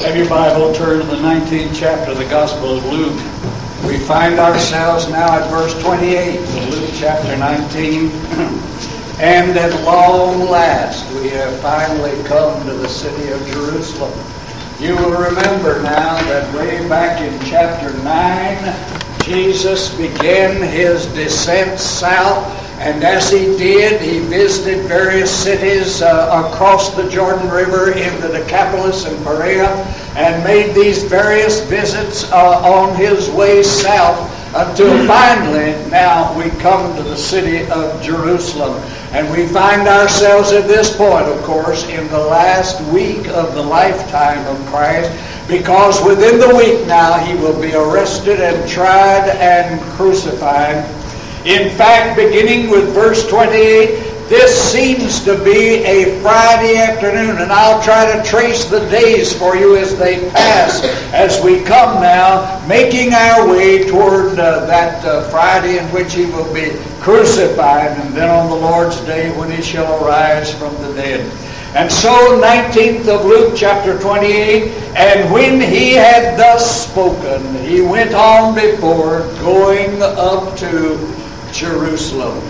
Have your Bible turned to the 19th chapter of the Gospel of Luke. We find ourselves now at verse 28 of Luke chapter 19. and at long last, we have finally come to the city of Jerusalem. You will remember now that way back in chapter 9, Jesus began his descent south and as he did, he visited various cities uh, across the Jordan River in the Decapolis and Perea and made these various visits uh, on his way south until finally now we come to the city of Jerusalem. And we find ourselves at this point, of course, in the last week of the lifetime of Christ because within the week now he will be arrested and tried and crucified. In fact, beginning with verse 28, this seems to be a Friday afternoon, and I'll try to trace the days for you as they pass as we come now, making our way toward uh, that uh, Friday in which he will be crucified, and then on the Lord's day when he shall arise from the dead. And so, 19th of Luke, chapter 28, and when he had thus spoken, he went on before, going up to Jerusalem.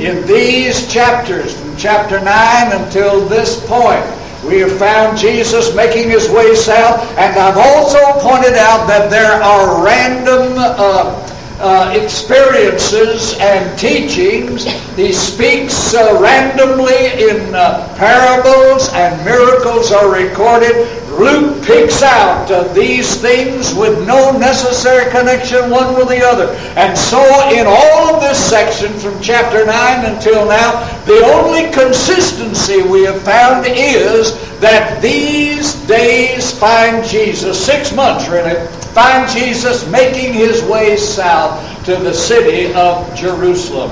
In these chapters, from chapter 9 until this point, we have found Jesus making his way south, and I've also pointed out that there are random uh, uh, experiences and teachings. He speaks uh, randomly in uh, parables, and miracles are recorded. Luke picks out uh, these things with no necessary connection one with the other. And so, in all of this section from chapter 9 until now, the only consistency we have found is that these days find Jesus, six months really, find Jesus making his way south to the city of Jerusalem.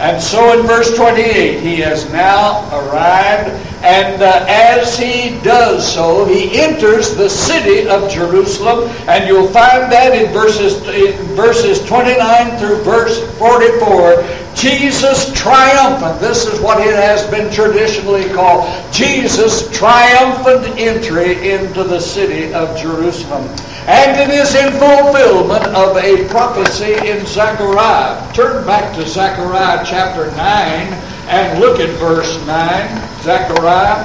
And so in verse 28, he has now arrived, and uh, as he does so, he enters the city of Jerusalem, and you'll find that in verses, in verses 29 through verse 44. Jesus triumphant. This is what it has been traditionally called. Jesus' triumphant entry into the city of Jerusalem. And it is in fulfillment of a prophecy in Zechariah. Turn back to Zechariah chapter 9 and look at verse 9. Zechariah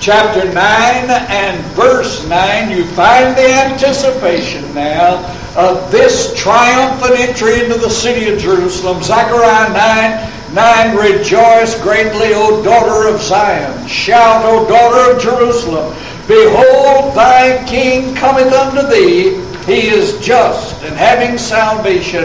chapter 9 and verse 9. You find the anticipation now of this triumphant entry into the city of Jerusalem. Zechariah 9 9 Rejoice greatly, O daughter of Zion. Shout, O daughter of Jerusalem. Behold, thy king cometh unto thee. He is just and having salvation,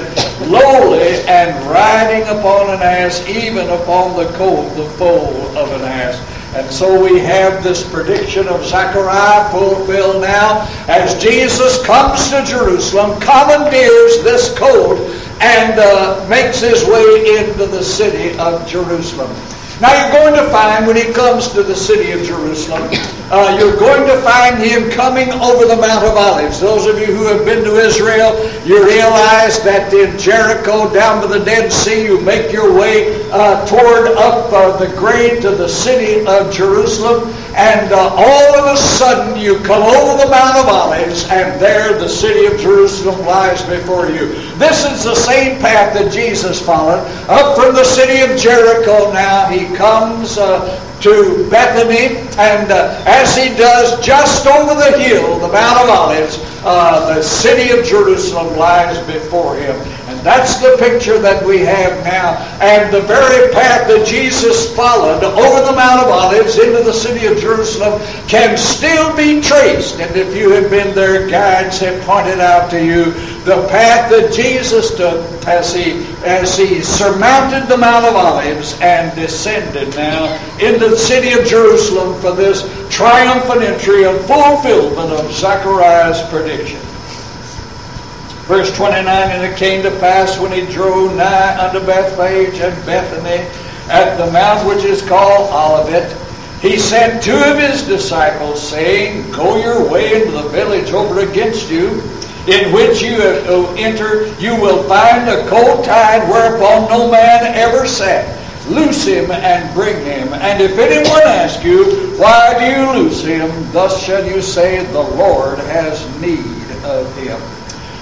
lowly and riding upon an ass, even upon the colt, the foal of an ass. And so we have this prediction of Zechariah fulfilled now as Jesus comes to Jerusalem, commandeers this colt, and uh, makes his way into the city of Jerusalem. Now you're going to find when he comes to the city of Jerusalem, uh, you're going to find him coming over the Mount of Olives. Those of you who have been to Israel, you realize that in Jericho down to the Dead Sea, you make your way uh, toward up uh, the grade to the city of Jerusalem, and uh, all of a sudden you come over the Mount of Olives, and there the city of Jerusalem lies before you. This is the same path that Jesus followed. Up from the city of Jericho now, he comes uh, to Bethany, and uh, as he does, just over the hill, the Mount of Olives, uh, the city of Jerusalem lies before him. And that's the picture that we have now. And the very path that Jesus followed over the Mount of Olives into the city of Jerusalem can still be traced. And if you have been there, guides have pointed out to you the path that Jesus took as he, as he surmounted the Mount of Olives and descended now into the city of Jerusalem for this triumphant entry and fulfillment of Zechariah's prediction. Verse 29, And it came to pass when he drew nigh unto Bethphage and Bethany at the mount which is called Olivet, he sent two of his disciples, saying, Go your way into the village over against you, in which you uh, enter, you will find a colt tied whereupon no man ever sat. Loose him and bring him. And if anyone ask you, Why do you loose him? Thus shall you say, The Lord has need of him.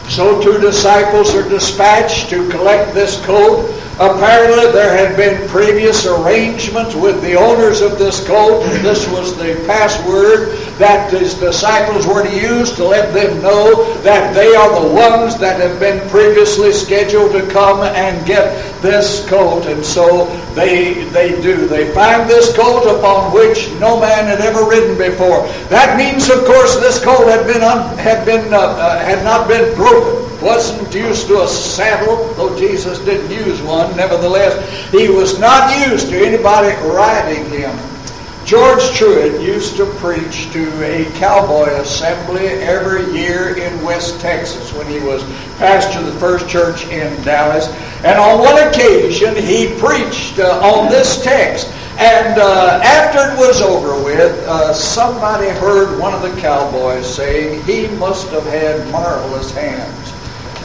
So two disciples are dispatched to collect this coat. Apparently, there had been previous arrangements with the owners of this coat. This was the password that his disciples were to use to let them know that they are the ones that have been previously scheduled to come and get this coat. And so they, they do. They find this coat upon which no man had ever ridden before. That means, of course, this coat had been un, had been uh, uh, had not been broken. Wasn't used to a saddle, though Jesus didn't use one. Nevertheless, he was not used to anybody riding him. George Truett used to preach to a cowboy assembly every year in West Texas when he was pastor of the First Church in Dallas. And on one occasion, he preached uh, on this text. And uh, after it was over with, uh, somebody heard one of the cowboys saying, He must have had marvelous hands.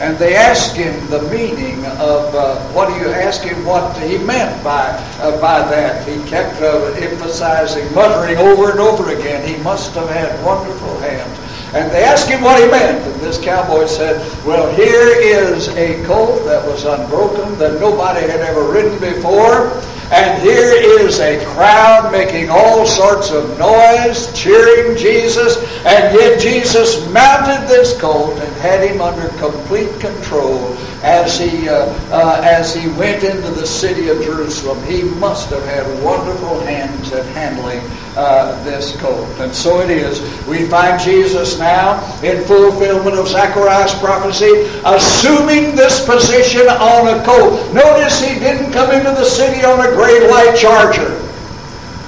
And they asked him the meaning of uh, what do you ask him what he meant by uh, by that. He kept uh, emphasizing, muttering over and over again, he must have had wonderful hands. And they asked him what he meant. And this cowboy said, Well, here is a colt that was unbroken, that nobody had ever ridden before. And here is a crowd making all sorts of noise, cheering Jesus, and yet Jesus mounted this colt and had him under complete control as he uh, uh, as he went into the city of Jerusalem. He must have had wonderful hands at handling uh, this colt, and so it is. We find Jesus now in fulfillment of Zechariah's prophecy, assuming this position on a colt. Notice he didn't come into the city on a great white charger,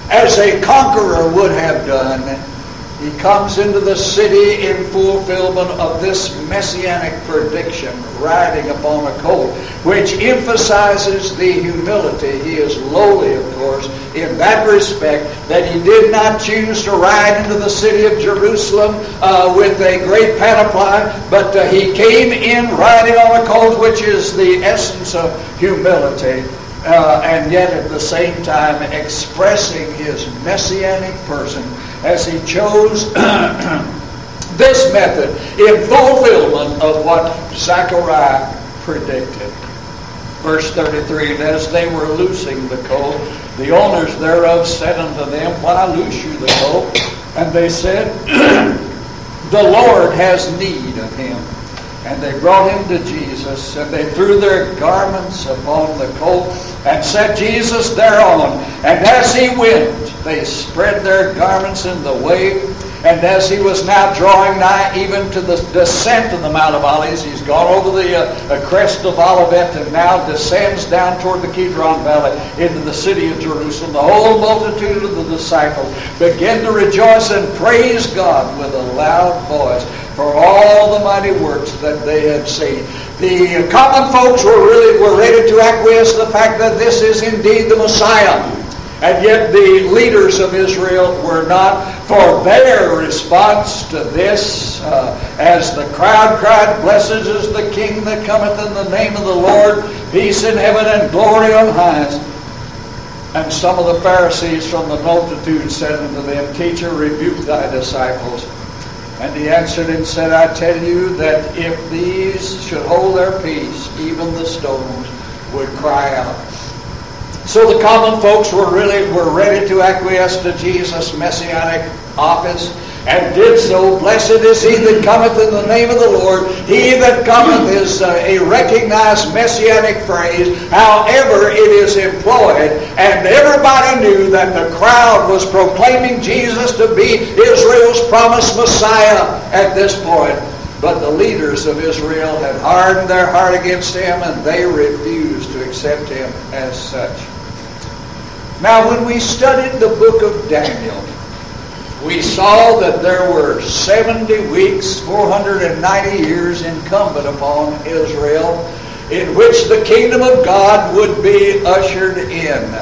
as a conqueror would have done. He comes into the city in fulfillment of this messianic prediction, riding upon a colt, which emphasizes the humility. He is lowly, of course, in that respect, that he did not choose to ride into the city of Jerusalem uh, with a great panoply, but uh, he came in riding on a colt, which is the essence of humility. Uh, and yet at the same time expressing his messianic person as he chose this method in fulfillment of what Zechariah predicted. Verse 33, And as they were loosing the colt, the owners thereof said unto them, Why loose you the colt? And they said, The Lord has need of him. And they brought him to Jesus, and they threw their garments upon the colt, and set Jesus thereon. And as he went, they spread their garments in the way. And as he was now drawing nigh even to the descent of the Mount of Olives, he's gone over the uh, crest of Olivet and now descends down toward the Kidron Valley into the city of Jerusalem. The whole multitude of the disciples begin to rejoice and praise God with a loud voice for all the mighty works that they had seen. The common folks were really were ready to acquiesce to the fact that this is indeed the Messiah. And yet the leaders of Israel were not, for their response to this, uh, as the crowd cried, Blessed is the King that cometh in the name of the Lord, peace in heaven and glory on highest. And some of the Pharisees from the multitude said unto them, Teacher, rebuke thy disciples. And he answered and said, I tell you that if these should hold their peace, even the stones would cry out. So the common folks were really were ready to acquiesce to Jesus' messianic office and did so. Blessed is he that cometh in the name of the Lord. He that cometh is uh, a recognized messianic phrase. However, it is employed, and everybody knew that the crowd was proclaiming Jesus to be Israel's promised Messiah at this point. But the leaders of Israel had hardened their heart against him, and they refused to accept him as such. Now, when we studied the book of Daniel, we saw that there were 70 weeks, 490 years incumbent upon Israel in which the kingdom of God would be ushered in.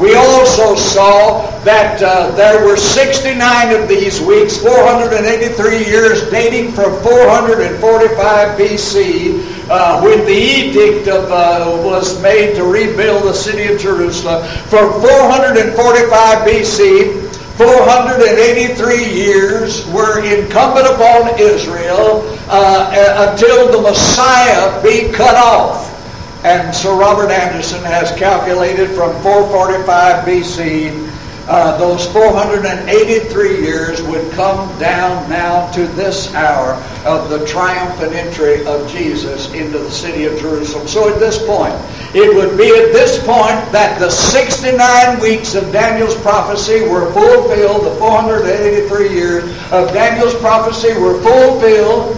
We also saw that uh, there were 69 of these weeks, 483 years dating from 445 BC, uh, when the edict of, uh, was made to rebuild the city of Jerusalem from 445 BC 483 years were incumbent upon Israel uh, until the Messiah be cut off. And Sir Robert Anderson has calculated from 445 BC uh, those 483 years would come down now to this hour of the triumphant entry of Jesus into the city of Jerusalem. So at this point, it would be at this point that the 69 weeks of Daniel's prophecy were fulfilled, the 483 years of Daniel's prophecy were fulfilled,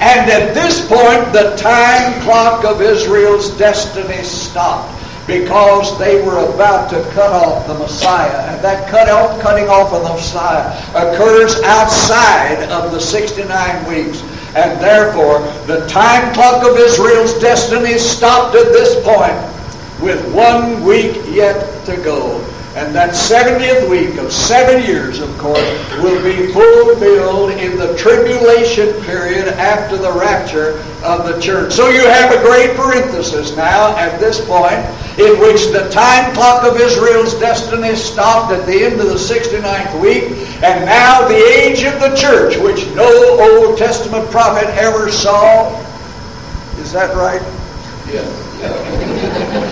and at this point, the time clock of Israel's destiny stopped because they were about to cut off the Messiah. And that cut off, cutting off of the Messiah occurs outside of the 69 weeks. And therefore, the time clock of Israel's destiny stopped at this point with one week yet to go. And that 70th week of seven years, of course, will be fulfilled in the tribulation period after the rapture of the church. So you have a great parenthesis now at this point in which the time clock of Israel's destiny stopped at the end of the 69th week, and now the age of the church, which no Old Testament prophet ever saw. Is that right? Yes.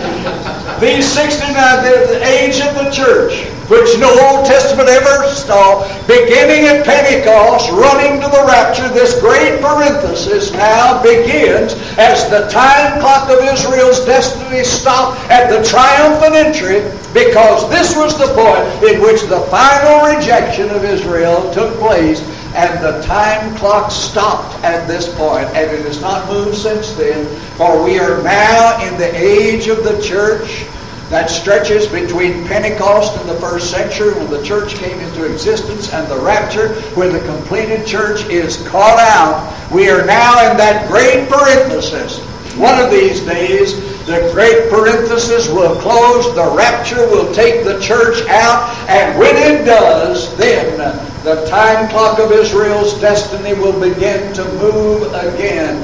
These 69, the age of the church, which no Old Testament ever saw, beginning at Pentecost, running to the rapture, this great parenthesis now begins as the time clock of Israel's destiny stopped at the triumphant entry, because this was the point in which the final rejection of Israel took place and the time clock stopped at this point, and it has not moved since then. For we are now in the age of the church that stretches between Pentecost in the first century when the church came into existence and the rapture when the completed church is caught out. We are now in that great parenthesis. One of these days, the great parenthesis will close, the rapture will take the church out, and when it does, then the time clock of Israel's destiny will begin to move again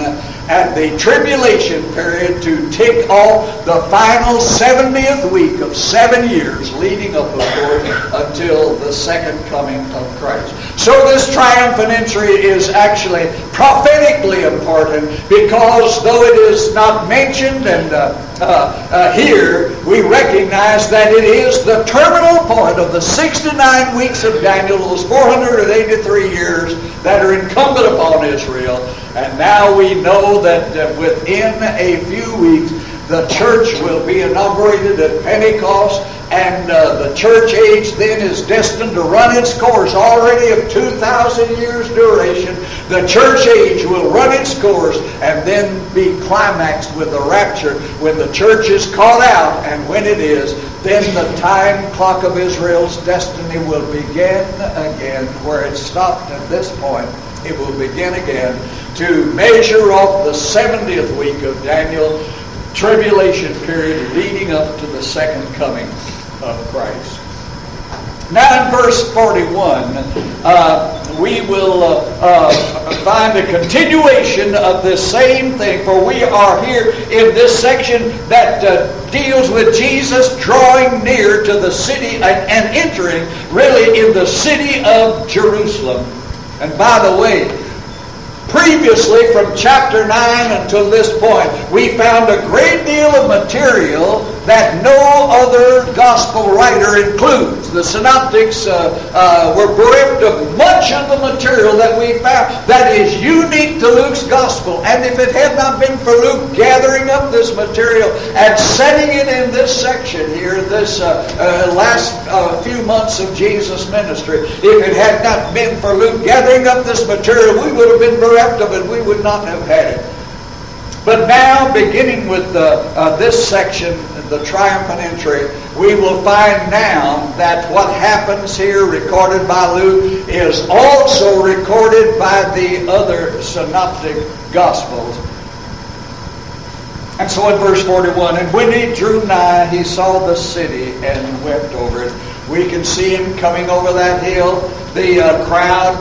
at the tribulation period to tick off the final 70th week of seven years leading up, of course, until the second coming of Christ. So this triumphant entry is actually prophetically important because though it is not mentioned and uh, uh, uh, here, we recognize that it is the terminal point of the 69 weeks of Daniel, those 483 years that are incumbent upon Israel. And now we know that uh, within a few weeks, the church will be inaugurated at Pentecost, and uh, the church age then is destined to run its course already of 2,000 years duration. The church age will run its course and then be climaxed with the rapture when the church is caught out, and when it is, then the time clock of Israel's destiny will begin again where it stopped at this point. It will begin again to measure off the 70th week of Daniel tribulation period leading up to the second coming of Christ. Now in verse 41, uh, we will uh, uh, find a continuation of this same thing, for we are here in this section that uh, deals with Jesus drawing near to the city and, and entering really in the city of Jerusalem. And by the way, Previously, from chapter 9 until this point, we found a great deal of material that no other gospel writer includes. The synoptics uh, uh, were bereft of much of the material that we found that is unique to Luke's gospel. And if it had not been for Luke gathering up this material and setting it in this section here, this uh, uh last uh, few months of Jesus' ministry, if it had not been for Luke gathering up this material, we would have been bereft of it, we would not have had it. But now, beginning with the, uh, this section, the triumphant entry, we will find now that what happens here, recorded by Luke, is also recorded by the other synoptic gospels. And so in verse 41, and when he drew nigh, he saw the city and wept over it. We can see him coming over that hill the uh, crowd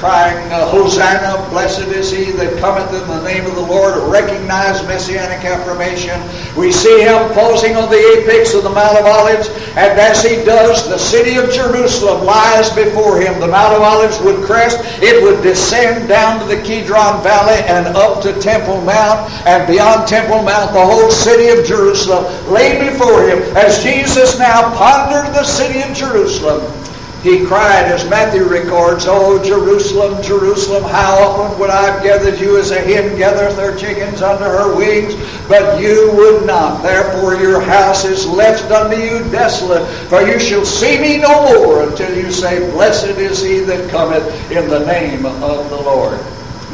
crying, uh, Hosanna, blessed is he that cometh in the name of the Lord, a recognized messianic affirmation. We see him posing on the apex of the Mount of Olives, and as he does, the city of Jerusalem lies before him. The Mount of Olives would crest, it would descend down to the Kidron Valley and up to Temple Mount, and beyond Temple Mount, the whole city of Jerusalem lay before him. As Jesus now pondered the city of Jerusalem, he cried, as Matthew records, Oh, Jerusalem, Jerusalem, how often would I have gathered you as a hen gathereth her chickens under her wings, but you would not. Therefore your house is left unto you desolate, for you shall see me no more until you say, Blessed is he that cometh in the name of the Lord.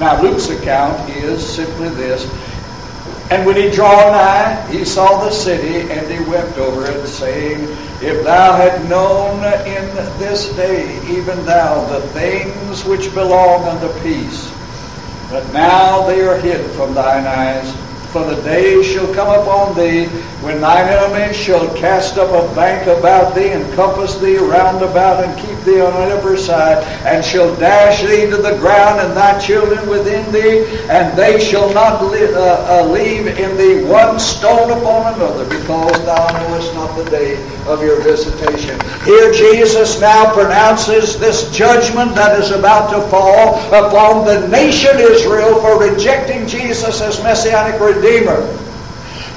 Now Luke's account is simply this. And when he drew nigh, he saw the city, and he wept over it, saying, If thou had known in this day, even thou, the things which belong unto peace, but now they are hid from thine eyes. For the day shall come upon thee when thine enemies shall cast up a bank about thee and compass thee round about and keep thee on every side, and shall dash thee to the ground and thy children within thee, and they shall not li- uh, uh, leave in thee one stone upon another, because thou knowest not the day of your visitation. Here Jesus now pronounces this judgment that is about to fall upon the nation Israel for rejecting Jesus as Messianic Redeemer.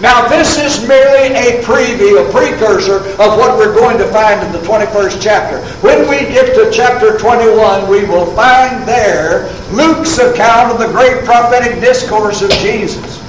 Now, this is merely a preview, a precursor of what we're going to find in the 21st chapter. When we get to chapter 21, we will find there Luke's account of the great prophetic discourse of Jesus.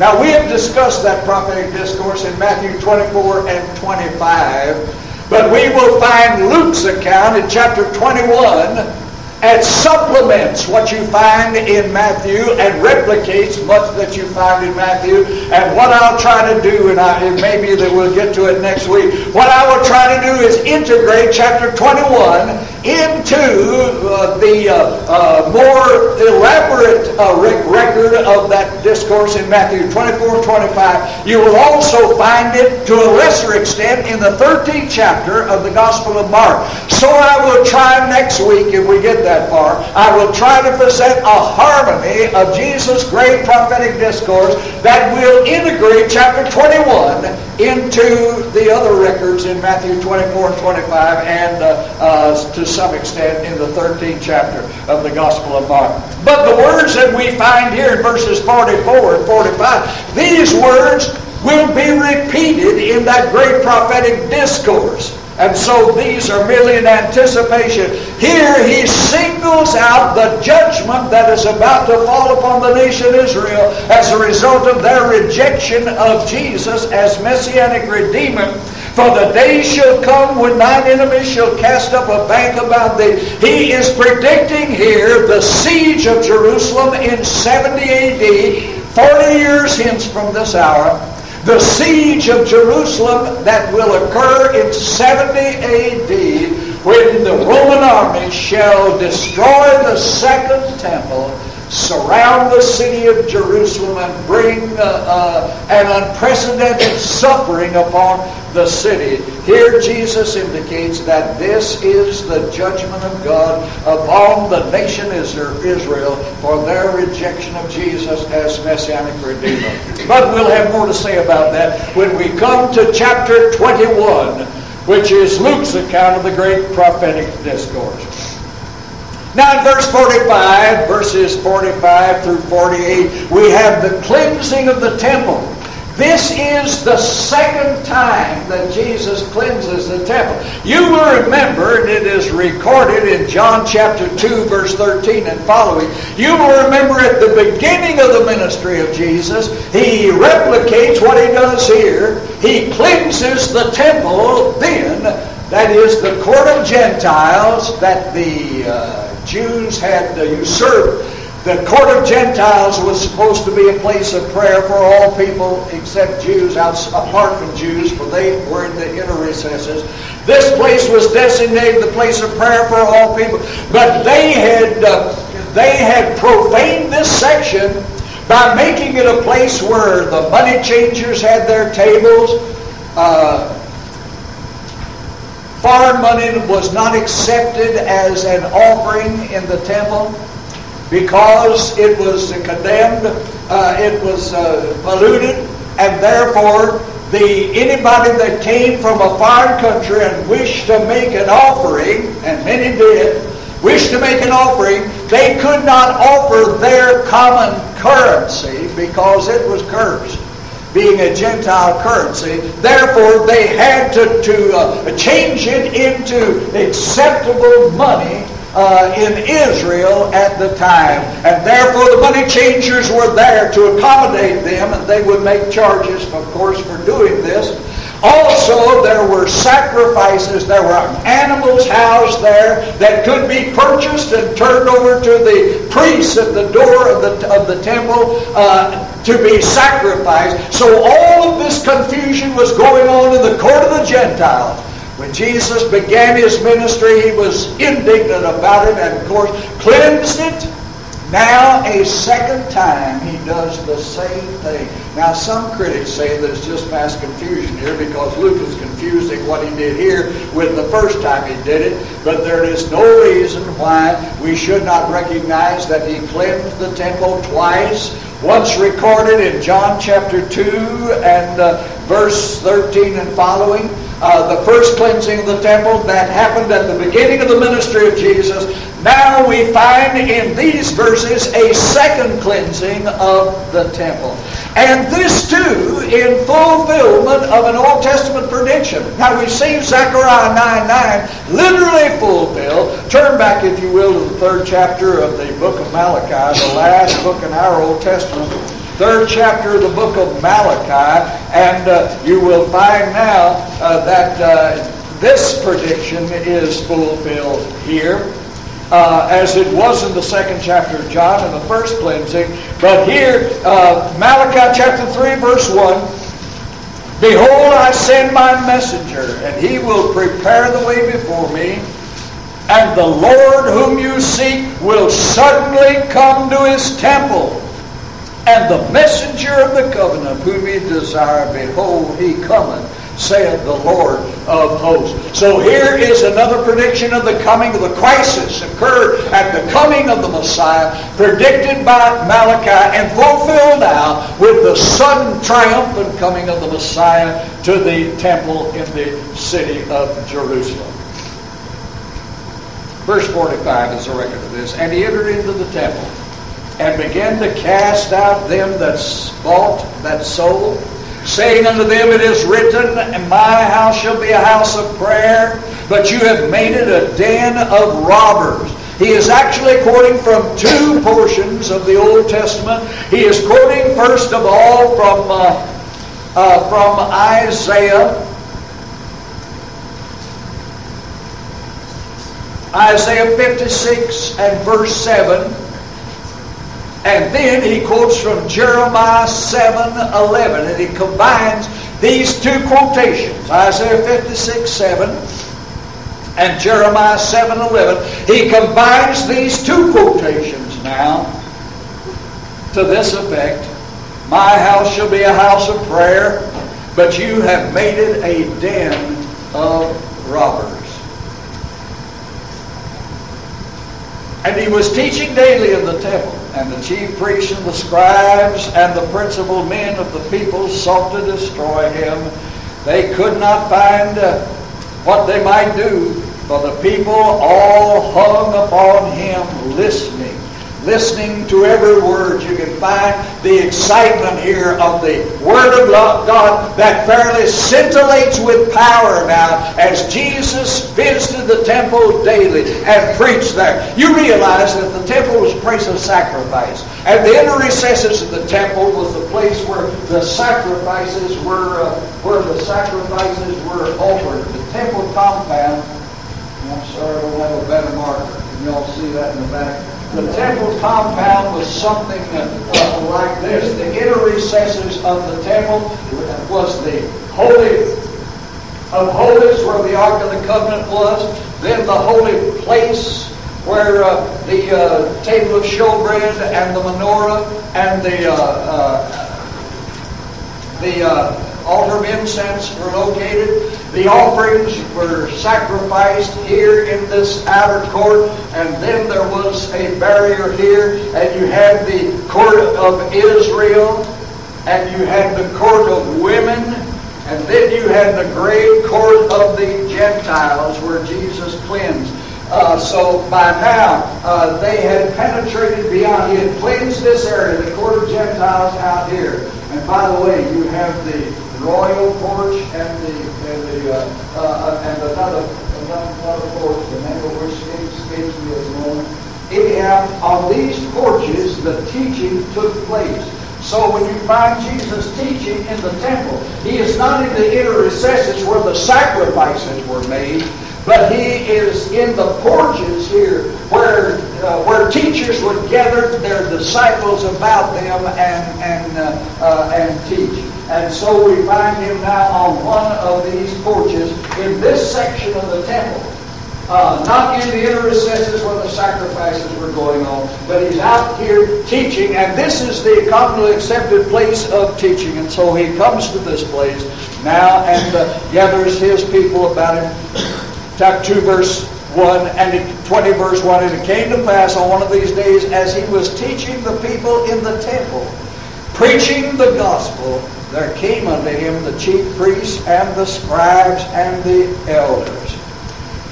Now, we have discussed that prophetic discourse in Matthew 24 and 25, but we will find Luke's account in chapter 21 and supplements what you find in Matthew and replicates much that you find in Matthew. And what I'll try to do, and, I, that we'll get to it next week, what I will try to do is integrate chapter 21 into uh, the uh, uh, more elaborate uh, record of that discourse in Matthew 24 25. You will also find it to a lesser extent in the 13th chapter of the Gospel of Mark. So I will try next week, if we get that that far. I will try to present a harmony of Jesus' great prophetic discourse that will integrate chapter 21 into the other records in Matthew 24 and 25 and uh, uh, to some extent in the 13th chapter of the Gospel of Mark. But the words that we find here in verses 44 and 45, these words will be repeated in that great prophetic discourse. And so these are merely an anticipation. Here he singles out the judgment that is about to fall upon the nation Israel as a result of their rejection of Jesus as Messianic Redeemer. For the day shall come when thine enemies shall cast up a bank about thee. He is predicting here the siege of Jerusalem in 70 AD, 40 years hence from this hour the siege of Jerusalem that will occur in 70 AD when the Roman army shall destroy the second temple surround the city of Jerusalem and bring uh, uh, an unprecedented suffering upon the city. Here Jesus indicates that this is the judgment of God upon the nation Israel for their rejection of Jesus as Messianic Redeemer. But we'll have more to say about that when we come to chapter 21, which is Luke's account of the great prophetic discourse. Now in verse 45, verses 45 through 48, we have the cleansing of the temple. This is the second time that Jesus cleanses the temple. You will remember, and it is recorded in John chapter 2, verse 13 and following. You will remember at the beginning of the ministry of Jesus, he replicates what he does here. He cleanses the temple then, that is the court of Gentiles, that the uh, Jews had usurped. The court of Gentiles was supposed to be a place of prayer for all people except Jews, apart from Jews, for they were in the inner recesses. This place was designated the place of prayer for all people, but they had uh, they had profaned this section by making it a place where the money changers had their tables. Uh, foreign money was not accepted as an offering in the temple because it was condemned, uh, it was uh, polluted, and therefore the anybody that came from a foreign country and wished to make an offering, and many did, wished to make an offering, they could not offer their common currency because it was cursed being a Gentile currency. Therefore, they had to, to uh, change it into acceptable money uh, in Israel at the time. And therefore, the money changers were there to accommodate them, and they would make charges, of course, for doing this. Also, there were sacrifices. There were animals housed there that could be purchased and turned over to the priests at the door of the, of the temple uh, to be sacrificed. So all of this confusion was going on in the court of the Gentiles. When Jesus began his ministry, he was indignant about it and, of course, cleansed it now, a second time, he does the same thing. Now, some critics say that it's just mass confusion here because Luke is confusing what he did here with the first time he did it. But there is no reason why we should not recognize that he cleansed the temple twice. Once recorded in John chapter 2 and uh, verse 13 and following. Uh, the first cleansing of the temple that happened at the beginning of the ministry of Jesus. Now we find in these verses a second cleansing of the temple. And this too in fulfillment of an Old Testament prediction. Now we've seen Zechariah 9 9 literally fulfilled. Turn back, if you will, to the third chapter of the book of Malachi, the last book in our Old Testament third chapter of the book of Malachi, and uh, you will find now uh, that uh, this prediction is fulfilled here uh, as it was in the second chapter of John in the first cleansing. But here, uh, Malachi chapter 3, verse 1 Behold, I send my messenger, and he will prepare the way before me. And the Lord whom you seek will suddenly come to his temple. And the messenger of the covenant whom ye desire, behold, he cometh saith the Lord of hosts. So here is another prediction of the coming of the crisis occurred at the coming of the Messiah, predicted by Malachi and fulfilled now with the sudden triumphant coming of the Messiah to the temple in the city of Jerusalem. Verse 45 is a record of this. And he entered into the temple and began to cast out them that bought, that sold, saying unto them, It is written, and my house shall be a house of prayer, but you have made it a den of robbers. He is actually quoting from two portions of the Old Testament. He is quoting first of all from, uh, uh, from Isaiah. Isaiah 56 and verse 7. And then he quotes from Jeremiah 7 11, and he combines these two quotations Isaiah 56 7 and Jeremiah 7 11. He combines these two quotations now to this effect My house shall be a house of prayer, but you have made it a den of robbers. And he was teaching daily in the temple. And the chief priests and the scribes and the principal men of the people sought to destroy him. They could not find uh, what they might do, for the people all hung upon him listening listening to every word. You can find the excitement here of the Word of God that fairly scintillates with power now as Jesus visited the temple daily and preached there. You realize that the temple was a place of sacrifice. And the inner recesses of the temple was the place where the sacrifices were uh, where the sacrifices were offered. The temple compound. I'm sorry, I don't have a better marker. Can y'all see that in the back? The temple compound was something uh, like this. The inner recesses of the temple was the holy of holies where the Ark of the Covenant was. Then the holy place where uh, the uh, table of showbread and the menorah and the uh, uh, the uh, altar of incense were located. The offerings were sacrificed here in this outer court, and then there was a barrier here, and you had the court of Israel, and you had the court of women, and then you had the great court of the Gentiles where Jesus cleansed. Uh, so by now, uh, they had penetrated beyond. He had cleansed this area, the court of Gentiles out here. And by the way, you have the royal porch and the and the uh, uh and another another porch, the name of which escapes me at the moment. Anyhow, on these porches, the teaching took place. So when you find Jesus teaching in the temple, he is not in the inner recesses where the sacrifices were made, but he is in the porches here where, uh, where teachers would gather their disciples about them and, and, uh, uh, and teach. And so we find him now on one of these porches in this section of the temple. Uh, not in the inner recesses where the sacrifices were going on, but he's out here teaching, and this is the commonly accepted place of teaching. And so he comes to this place now and uh, gathers his people about him chapter 2, verse 1, and 20, verse 1. And it came to pass on one of these days, as he was teaching the people in the temple, preaching the gospel, there came unto him the chief priests and the scribes and the elders.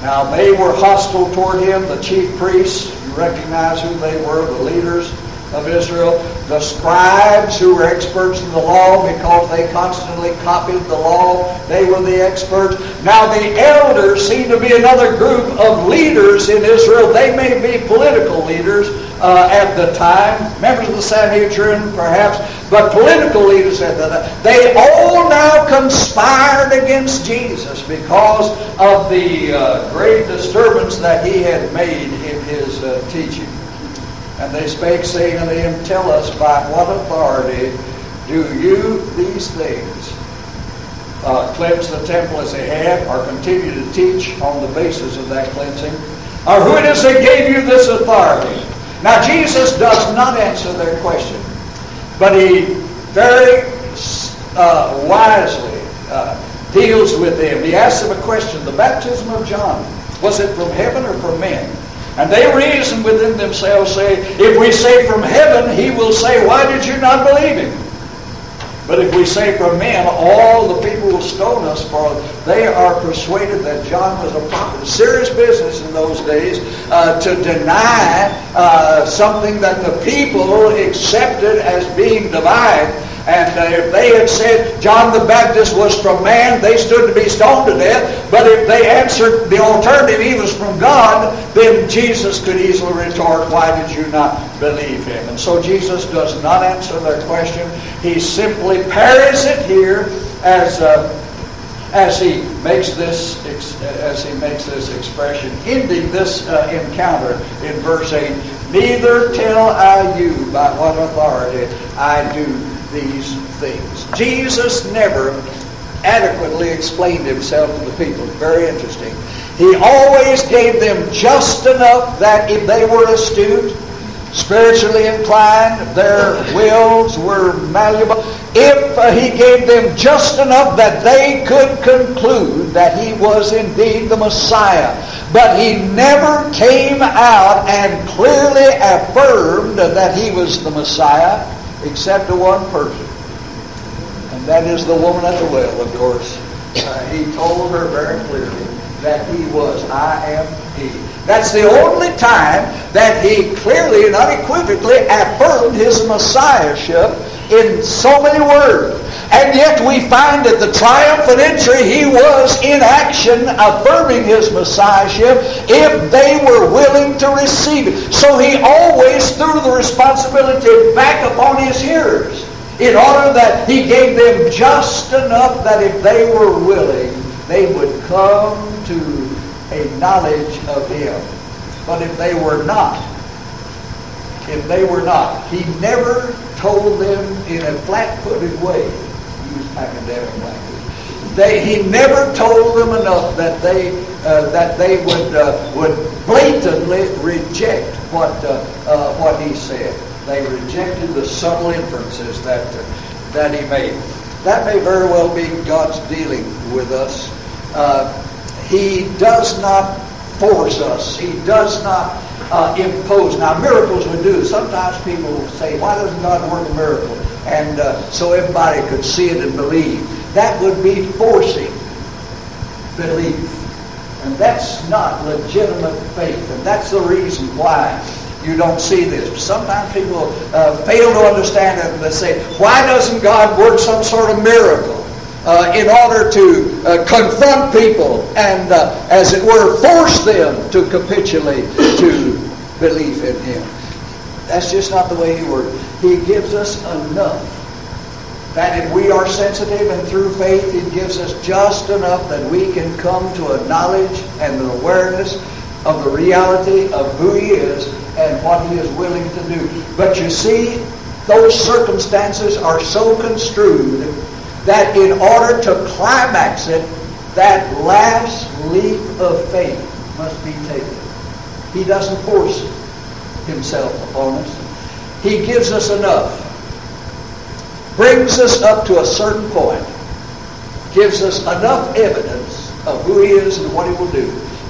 Now they were hostile toward him, the chief priests. You recognize who they were, the leaders of Israel, the scribes who were experts in the law because they constantly copied the law, they were the experts. Now the elders seem to be another group of leaders in Israel. They may be political leaders uh, at the time, members of the Sanhedrin perhaps, but political leaders at the time. They all now conspired against Jesus because of the uh, great disturbance that he had made in his uh, teaching. And they spake, saying unto him, Tell us by what authority do you these things uh, cleanse the temple as they have, or continue to teach on the basis of that cleansing? Or who it is that gave you this authority? Now, Jesus does not answer their question, but he very uh, wisely uh, deals with them. He asks them a question The baptism of John, was it from heaven or from men? And they reason within themselves, say, if we say from heaven, he will say, why did you not believe him? But if we say from men, all the people will stone us, for they are persuaded that John was a prophet. Serious business in those days uh, to deny uh, something that the people accepted as being divine and uh, if they had said John the Baptist was from man, they stood to be stoned to death. But if they answered the alternative, he was from God, then Jesus could easily retort, Why did you not believe him? And so Jesus does not answer their question. He simply parries it here as. Uh, as he makes this as he makes this expression, ending this uh, encounter in verse eight. Neither tell I you by what authority I do these things. Jesus never adequately explained himself to the people. Very interesting. He always gave them just enough that if they were astute, spiritually inclined, their wills were malleable. If uh, he gave them just enough that they could conclude that he was indeed the Messiah. But he never came out and clearly affirmed that he was the Messiah except to one person. And that is the woman at the well, of course. Uh, he told her very clearly that he was, I am he. That's the only time that he clearly and unequivocally affirmed his messiahship in so many words. And yet we find at the triumphant entry he was in action affirming his messiahship if they were willing to receive it. So he always threw the responsibility back upon his hearers in order that he gave them just enough that if they were willing, they would come to a knowledge of him. But if they were not, if they were not, he never told them in a flat-footed way, use academic language. They, he never told them enough that they uh, that they would uh, would blatantly reject what uh, uh what he said. They rejected the subtle inferences that, that he made. that may very well be God's dealing with us. Uh, he does not force us. He does not uh, impose. Now, miracles would do. Sometimes people will say, why doesn't God work a miracle? And uh, so everybody could see it and believe. That would be forcing belief. And that's not legitimate faith. And that's the reason why you don't see this. Sometimes people uh, fail to understand it and they say, why doesn't God work some sort of miracle? Uh, in order to uh, confront people and, uh, as it were, force them to capitulate to belief in Him. That's just not the way He works. He gives us enough that if we are sensitive and through faith, He gives us just enough that we can come to a knowledge and an awareness of the reality of who He is and what He is willing to do. But you see, those circumstances are so construed that in order to climax it, that last leap of faith must be taken. He doesn't force himself upon us. He gives us enough. Brings us up to a certain point. Gives us enough evidence of who he is and what he will do.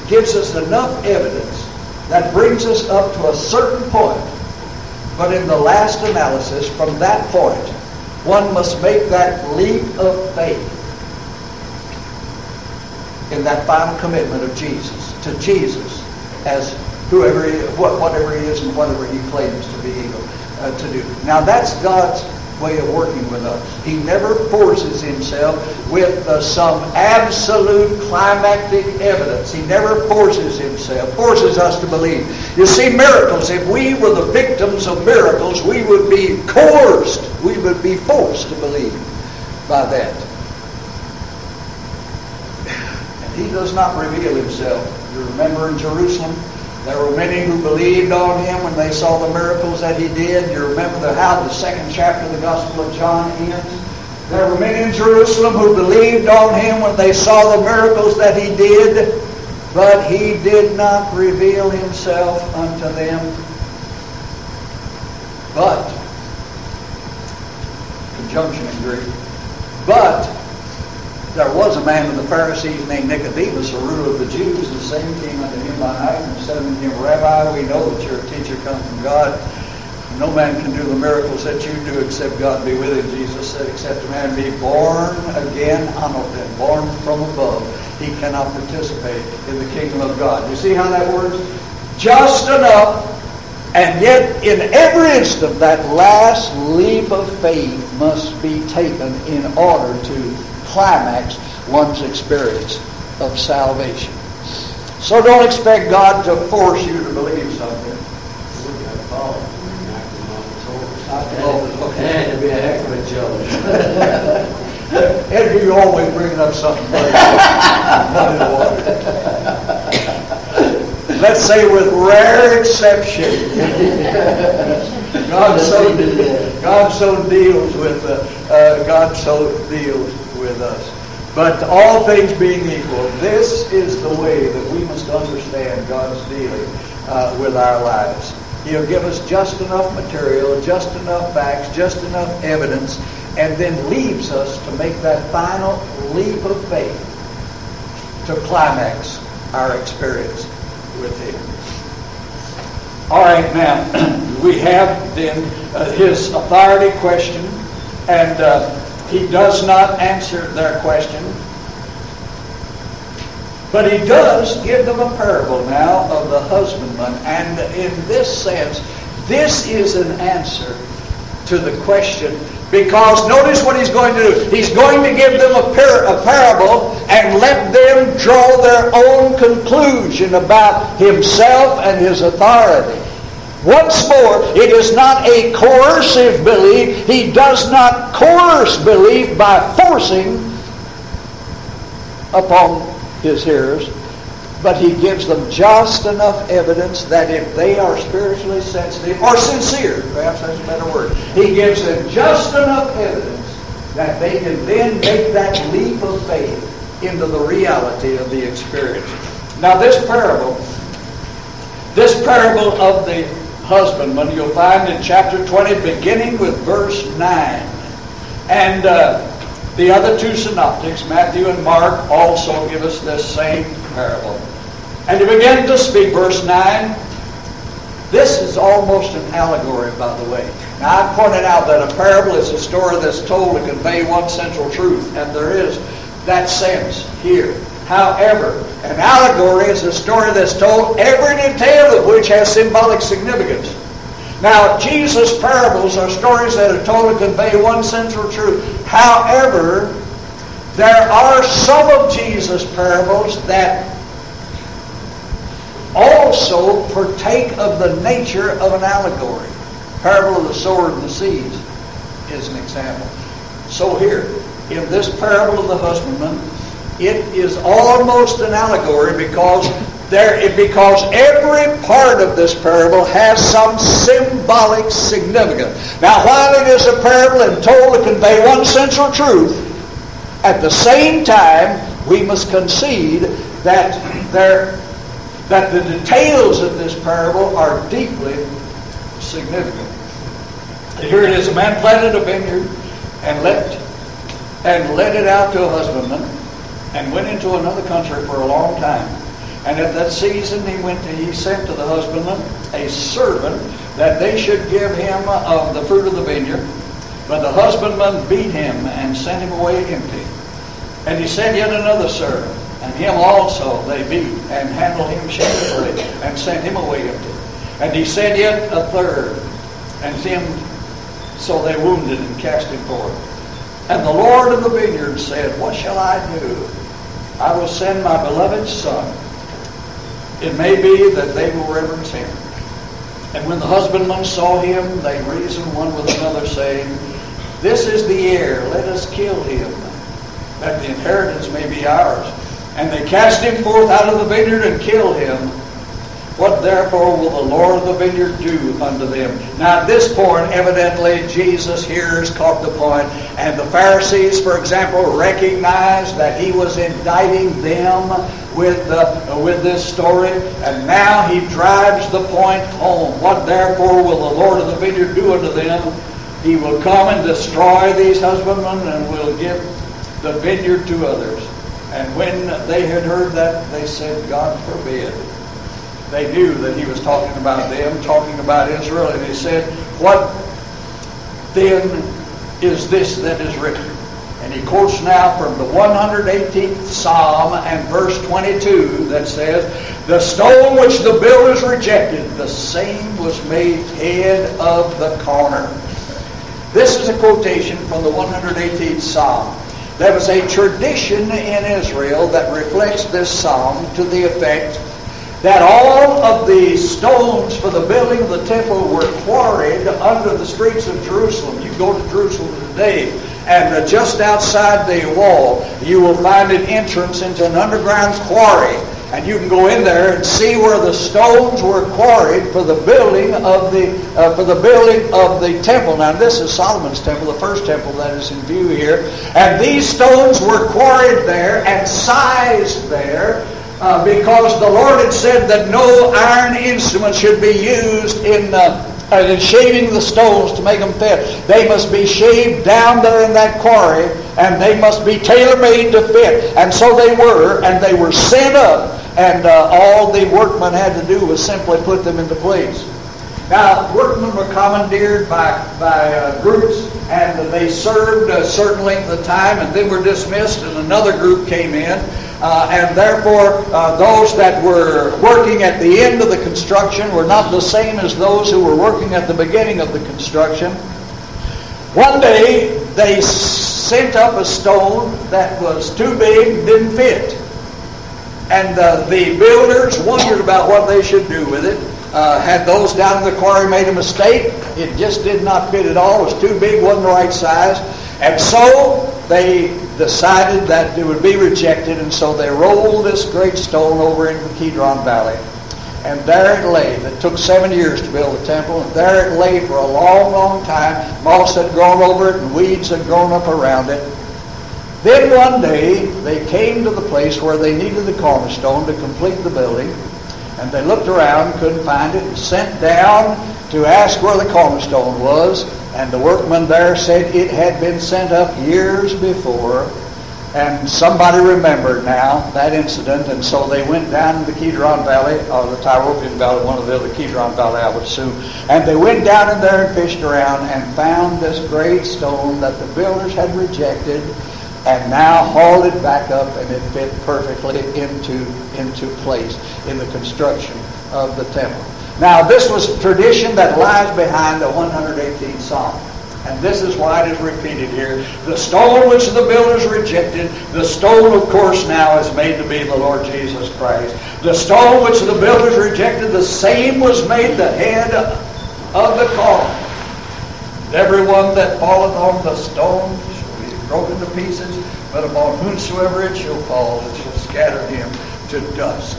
Gives us enough evidence that brings us up to a certain point. But in the last analysis, from that point, one must make that leap of faith in that final commitment of Jesus, to Jesus as whoever he, whatever he is and whatever he claims to be able uh, to do. Now that's God's way of working with us. He never forces himself with uh, some absolute climactic evidence. He never forces himself, forces us to believe. You see, miracles, if we were the victims of miracles, we would be coerced. We would be forced to believe by that. And he does not reveal himself. You remember in Jerusalem, there were many who believed on him when they saw the miracles that he did. You remember the, how the second chapter of the Gospel of John ends? There were many in Jerusalem who believed on him when they saw the miracles that he did, but he did not reveal himself unto them. But, conjunction in Greek, but there was a man of the Pharisees named Nicodemus, a ruler of the Jews. The same came unto him by night and said unto him, Rabbi, we know that you're a teacher come from God. No man can do the miracles that you do except God be with him. Jesus said, except a man be born again, and born from above, he cannot participate in the kingdom of God. You see how that works? Just enough, and yet in every instant, that last leap of faith must be taken in order to climax one's experience of salvation. So don't expect God to force you to believe something. Man, it'd be a heck of a you always bringing up something. Let's say with rare exception. God so, God so deals with uh, uh, God so deals with us. But all things being equal, this is the way that we must understand God's dealing uh, with our lives. He'll give us just enough material, just enough facts, just enough evidence, and then leaves us to make that final leap of faith to climax our experience with Him. All right, now, we have then uh, His authority question, and uh, he does not answer their question. But he does give them a parable now of the husbandman. And in this sense, this is an answer to the question because notice what he's going to do. He's going to give them a, par- a, parable and let them draw their own conclusion about himself and his authority. Once more, it is not a coercive belief. He does not coerce belief by forcing upon his hearers, but he gives them just enough evidence that if they are spiritually sensitive, or sincere, perhaps that's a better word, he gives them just enough evidence that they can then make that leap of faith into the reality of the experience. Now this parable, this parable of the husbandman, you'll find in chapter 20, beginning with verse 9. And uh, The other two synoptics, Matthew and Mark, also give us this same parable. And he began to speak, verse 9. This is almost an allegory, by the way. Now, I pointed out that a parable is a story that's told to convey one central truth, and there is that sense here. However, an allegory is a story that's told, every detail of which has symbolic significance. Now, Jesus' parables are stories that are told to convey one central truth. However, there are some of Jesus' parables that also partake of the nature of an allegory. Parable of the sower and the seeds is an example. So here, in this parable of the husbandman, it is almost an allegory because there because every part of this parable has some symbolic significance. Now, while it is a parable and told to convey one central truth, at the same time we must concede that there that the details of this parable are deeply significant. Here it is: a man planted a vineyard and let and let it out to a husbandman, and went into another country for a long time. And at that season he went to, he sent to the husbandman a servant that they should give him of the fruit of the vineyard. But the husbandman beat him and sent him away empty. And he sent yet another servant, and him also they beat and handled him shamefully and sent him away empty. And he sent yet a third, and him so they wounded and cast him forth. And the Lord of the vineyard said, What shall I do? I will send my beloved son it may be that they will reverence him. And when the husbandmen saw him, they reasoned one with another, saying, This is the heir, let us kill him, that the inheritance may be ours. And they cast him forth out of the vineyard and killed him. What therefore will the Lord of the vineyard do unto them? Now at this point, evidently, Jesus here has caught the point, and the Pharisees, for example, recognized that he was indicting them with, with this story, and now he drives the point home. What therefore will the Lord of the vineyard do unto them? He will come and destroy these husbandmen and will give the vineyard to others. And when they had heard that, they said, God forbid. They knew that he was talking about them, talking about Israel, and he said, What then is this that is written? And he quotes now from the 118th Psalm and verse 22 that says, The stone which the builders rejected, the same was made head of the corner. This is a quotation from the 118th Psalm. There was a tradition in Israel that reflects this psalm to the effect that all of the stones for the building of the temple were quarried under the streets of Jerusalem. You go to Jerusalem today, and just outside the wall, you will find an entrance into an underground quarry. And you can go in there and see where the stones were quarried for the building of the uh, for the building of the temple. Now this is Solomon's temple, the first temple that is in view here. And these stones were quarried there and sized there uh, because the Lord had said that no iron instrument should be used in, uh, in shaving the stones to make them fit. They must be shaved down there in that quarry, and they must be tailor-made to fit. And so they were, and they were sent up, and uh, all the workmen had to do was simply put them into place. Now, workmen were commandeered by, by uh, groups, and they served a certain length of time, and then were dismissed, and another group came in. Uh, and therefore, uh, those that were working at the end of the construction were not the same as those who were working at the beginning of the construction. One day, they sent up a stone that was too big, didn't fit. And uh, the builders wondered about what they should do with it. Uh, had those down in the quarry made a mistake? It just did not fit at all. It was too big, wasn't the right size. And so they decided that it would be rejected, and so they rolled this great stone over into the Kidron Valley. And there it lay. It took seven years to build the temple, and there it lay for a long, long time. Moss had grown over it, and weeds had grown up around it. Then one day, they came to the place where they needed the cornerstone to complete the building. And they looked around, couldn't find it, and sent down to ask where the cornerstone was. And the workmen there said it had been sent up years before. And somebody remembered now that incident, and so they went down to the Kidron Valley, or the Tyropoeon Valley, one of the other Kidron Valley, I would assume. And they went down in there and fished around and found this great stone that the builders had rejected and now hauled it back up and it fit perfectly into, into place in the construction of the temple. Now, this was tradition that lies behind the 118th Psalm. And this is why it is repeated here. The stone which the builders rejected, the stone, of course, now is made to be the Lord Jesus Christ. The stone which the builders rejected, the same was made the head of the column. Everyone that falleth on the stone broken to pieces, but upon whomsoever it shall fall, it shall scatter him to dust.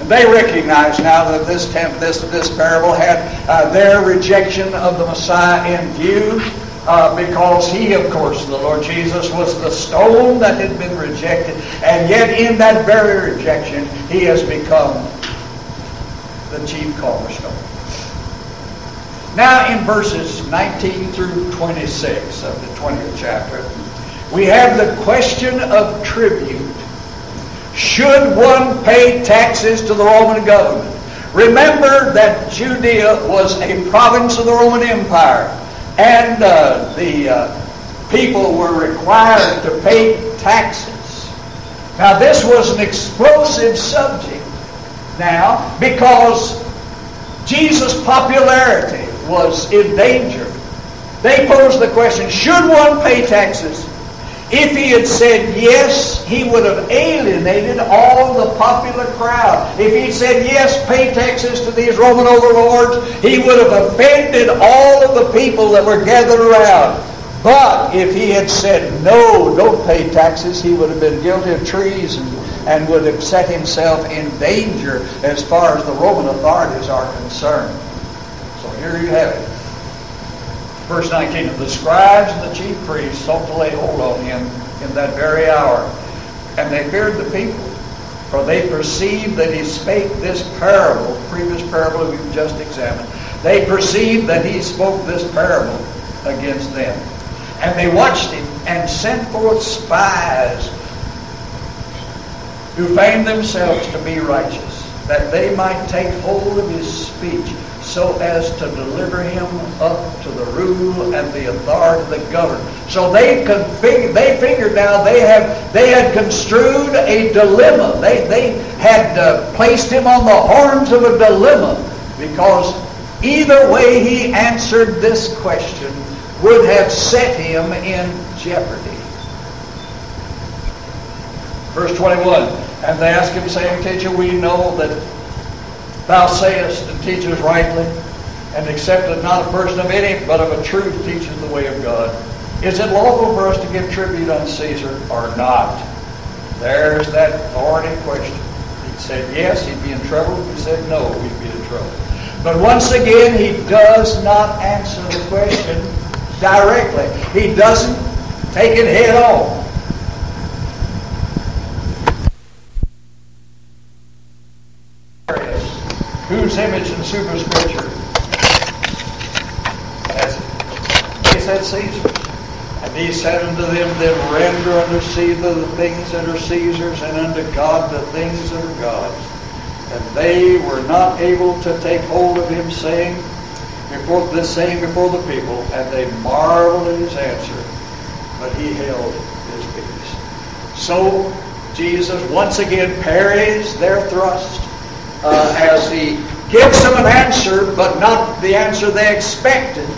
And they recognize now that this, temp, this, this parable had uh, their rejection of the Messiah in view. Uh, because he, of course, the Lord Jesus, was the stone that had been rejected, and yet in that very rejection, he has become the chief cornerstone. Now, in verses 19 through 26 of the 20th chapter, we have the question of tribute. Should one pay taxes to the Roman government? Remember that Judea was a province of the Roman Empire and uh, the uh, people were required to pay taxes. Now, this was an explosive subject now because Jesus' popularity was in danger. They posed the question should one pay taxes? If he had said yes, he would have alienated all the popular crowd. If he said yes, pay taxes to these Roman overlords, he would have offended all of the people that were gathered around. But if he had said no, don't pay taxes, he would have been guilty of treason and would have set himself in danger as far as the Roman authorities are concerned. So here you have it. Verse 19, the scribes and the chief priests sought to lay hold on him in that very hour. And they feared the people, for they perceived that he spake this parable, previous parable we've just examined. They perceived that he spoke this parable against them. And they watched him and sent forth spies who feigned themselves to be righteous, that they might take hold of his speech so as to deliver him up to the rule and the authority of the government. So they config- they figured now they have they had construed a dilemma. They they had uh, placed him on the horns of a dilemma because either way he answered this question would have set him in jeopardy. Verse 21, and they asked him, saying, Teacher, we know that Thou sayest and teachest rightly, and accepteth not a person of any, but of a truth teacheth the way of God. Is it lawful for us to give tribute unto Caesar or not? There's that thorny question. He said yes, he'd be in trouble. He said no, he'd be in trouble. But once again, he does not answer the question directly. He doesn't take it head on. Whose image and superscripture? As they said. And he said unto them, Then render unto Caesar the things that are Caesar's, and unto God the things that are God's. And they were not able to take hold of him, saying, before this saying before the people, and they marveled at his answer, but he held his peace. So Jesus once again parries their thrust uh, as he gives them an answer, but not the answer they expected,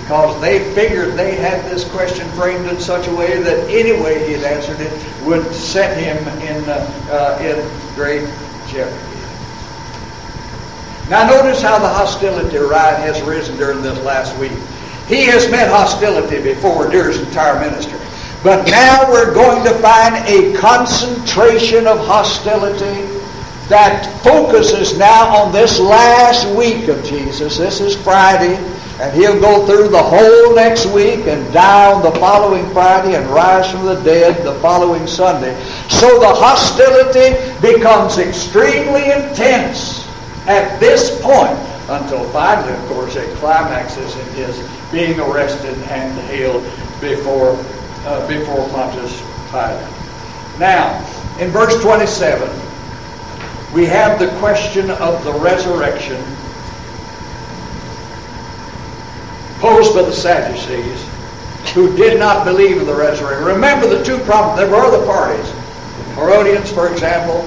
because they figured they had this question framed in such a way that any way he had answered it would set him in, uh, uh, in great jeopardy. Now notice how the hostility right has risen during this last week. He has met hostility before during his entire ministry. But now we're going to find a concentration of hostility that focuses now on this last week of Jesus. This is Friday, and he'll go through the whole next week and die on the following Friday and rise from the dead the following Sunday. So the hostility becomes extremely intense at this point until finally, of course, it climaxes in his being arrested and hailed before, uh, before Pontius Pilate. Now, in verse 27, we have the question of the resurrection posed by the Sadducees who did not believe in the resurrection. Remember the two problems. There were other parties. Herodians, for example,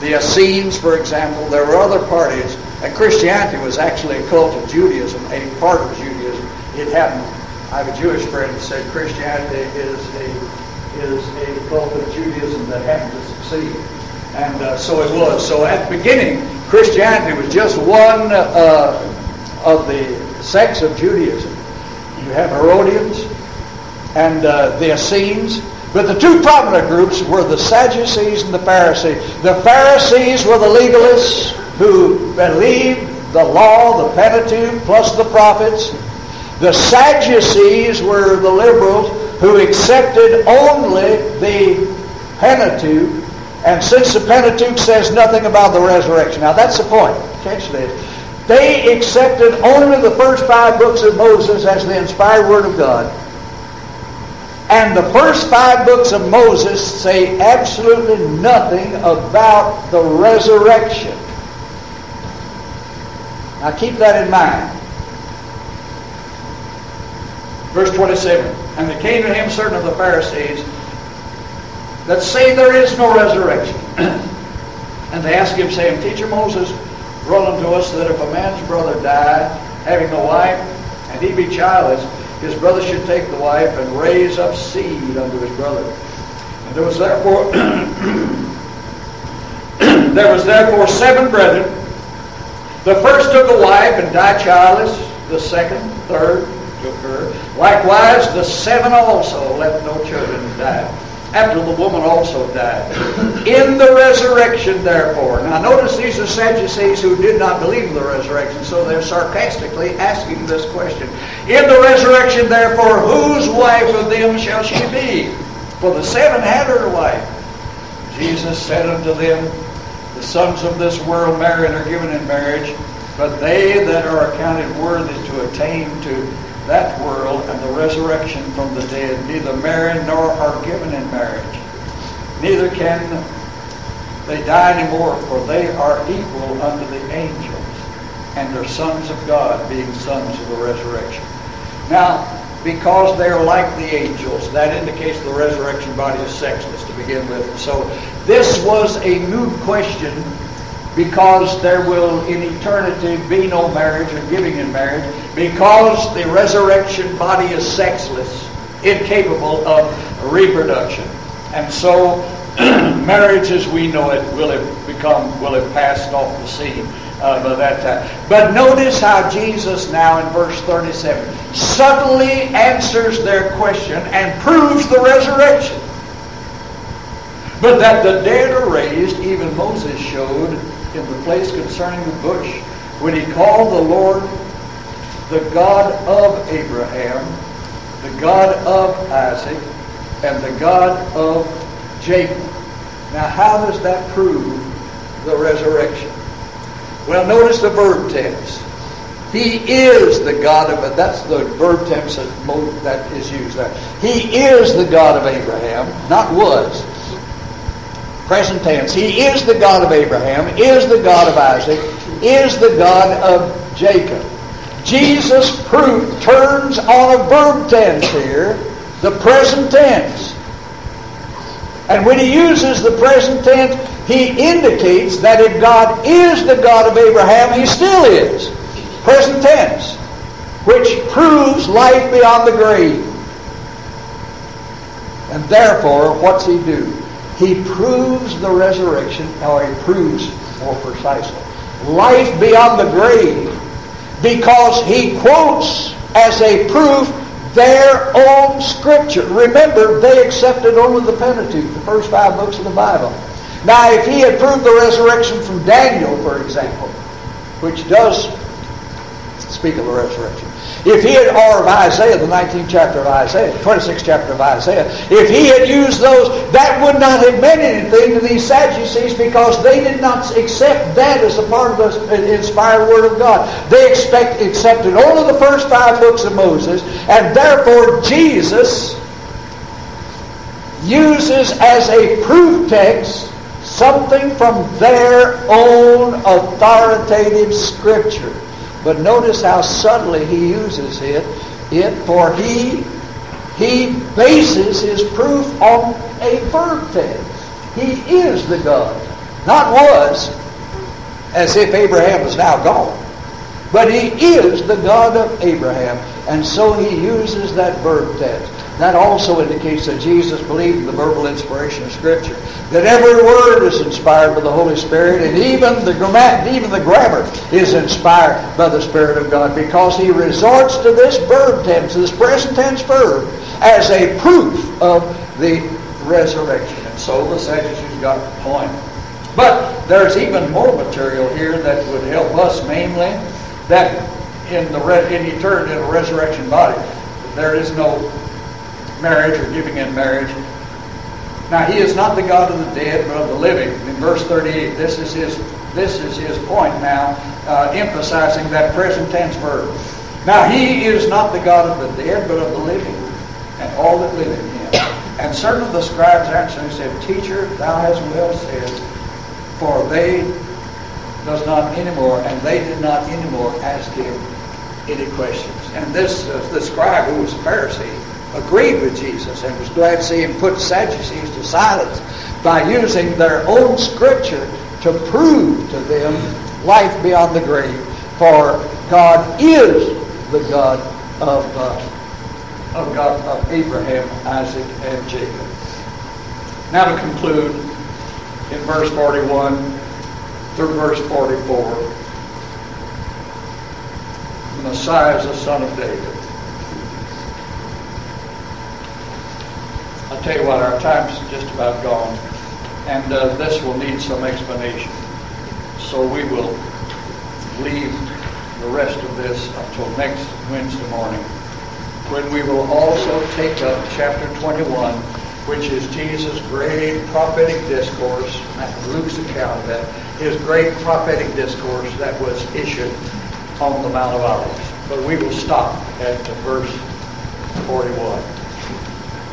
the Essenes, for example. There were other parties. And Christianity was actually a cult of Judaism, a part of Judaism. It happened. I have a Jewish friend who said Christianity is a is a cult of Judaism that happened to succeed. And uh, so it was. So at the beginning, Christianity was just one uh, of the sects of Judaism. You have Herodians and uh, the Essenes. But the two prominent groups were the Sadducees and the Pharisees. The Pharisees were the legalists who believed the law, the Pentateuch, plus the prophets. The Sadducees were the liberals who accepted only the Pentateuch. And since the Pentateuch says nothing about the resurrection, now that's the point. This. They accepted only the first five books of Moses as the inspired Word of God. And the first five books of Moses say absolutely nothing about the resurrection. Now keep that in mind. Verse 27. And there came to him certain of the Pharisees that say there is no resurrection. and they ask him, saying, Teacher Moses wrote unto us that if a man's brother die, having a wife, and he be childless, his brother should take the wife and raise up seed unto his brother. And there was therefore there was therefore seven brethren. The first took a wife and died childless. The second, third, took her. Likewise, the seven also left no children and died. After the woman also died. In the resurrection, therefore. Now, notice these are Sadducees who did not believe in the resurrection, so they're sarcastically asking this question. In the resurrection, therefore, whose wife of them shall she be? For the seven had her wife. Jesus said unto them, The sons of this world marry and are given in marriage, but they that are accounted worthy to attain to that world and the resurrection from the dead neither marry nor are given in marriage. Neither can they die anymore, for they are equal unto the angels and are sons of God, being sons of the resurrection. Now, because they're like the angels, that indicates the resurrection body is sexless to begin with. So this was a new question because there will in eternity be no marriage or giving in marriage, because the resurrection body is sexless, incapable of reproduction. And so marriage as we know it will have become, will have passed off the scene uh, by that time. But notice how Jesus now in verse 37 subtly answers their question and proves the resurrection. But that the dead are raised, even Moses showed in the place concerning the bush when he called the Lord the God of Abraham, the God of Isaac, and the God of Jacob. Now, how does that prove the resurrection? Well, notice the verb tense. He is the God of, it. that's the verb tense that, that is used there. He is the God of Abraham, not was present tense. He is the God of Abraham, is the God of Isaac, is the God of Jacob. Jesus proof turns on a verb tense here, the present tense. And when he uses the present tense, he indicates that if God is the God of Abraham, he still is. Present tense, which proves life beyond the grave. And therefore, what's he do? He proves the resurrection, or he proves more precisely, life beyond the grave, because he quotes as a proof their own scripture. Remember, they accepted only the Pentateuch, the first five books of the Bible. Now, if he had proved the resurrection from Daniel, for example, which does speak of the resurrection, If he had, or of Isaiah, the 19th chapter of Isaiah, 26th chapter of Isaiah, if he had used those, that would not have meant anything to these Sadducees because they did not accept that as a part of the inspired Word of God. They expect, accepted only the first five books of Moses, and therefore Jesus uses as a proof text something from their own authoritative scripture. But notice how subtly he uses it, it for he he bases his proof on a verb tense. He is the God. Not was, as if Abraham is now gone. But he is the God of Abraham. And so he uses that verb text. That also indicates that Jesus believed in the verbal inspiration of Scripture. That every word is inspired by the Holy Spirit, and even the grammar, even the grammar is inspired by the Spirit of God, because he resorts to this verb tense, this present tense verb, as a proof of the resurrection. And so the Sadducees got the point. But there's even more material here that would help us, mainly that in the in eternity in a resurrection body, there is no marriage or giving in marriage. Now he is not the God of the dead, but of the living. In verse 38, this is his this is his point now, uh, emphasizing that present tense verb. Now he is not the God of the dead, but of the living, and all that live in him. And certain of the scribes answered said, Teacher, thou hast well said, for they does not anymore, and they did not anymore ask him any questions. And this, uh, the scribe who was a Pharisee, agreed with Jesus and was glad to see him put Sadducees to silence by using their own scripture to prove to them life beyond the grave. For God is the God of, uh, of God of Abraham, Isaac, and Jacob. Now to conclude, in verse 41 through verse 44, the Messiah is the son of David. I'll tell you what, our time's just about gone, and uh, this will need some explanation. So we will leave the rest of this until next Wednesday morning, when we will also take up chapter 21, which is Jesus' great prophetic discourse, Luke's account of that, his great prophetic discourse that was issued on the Mount of Olives. But we will stop at verse 41.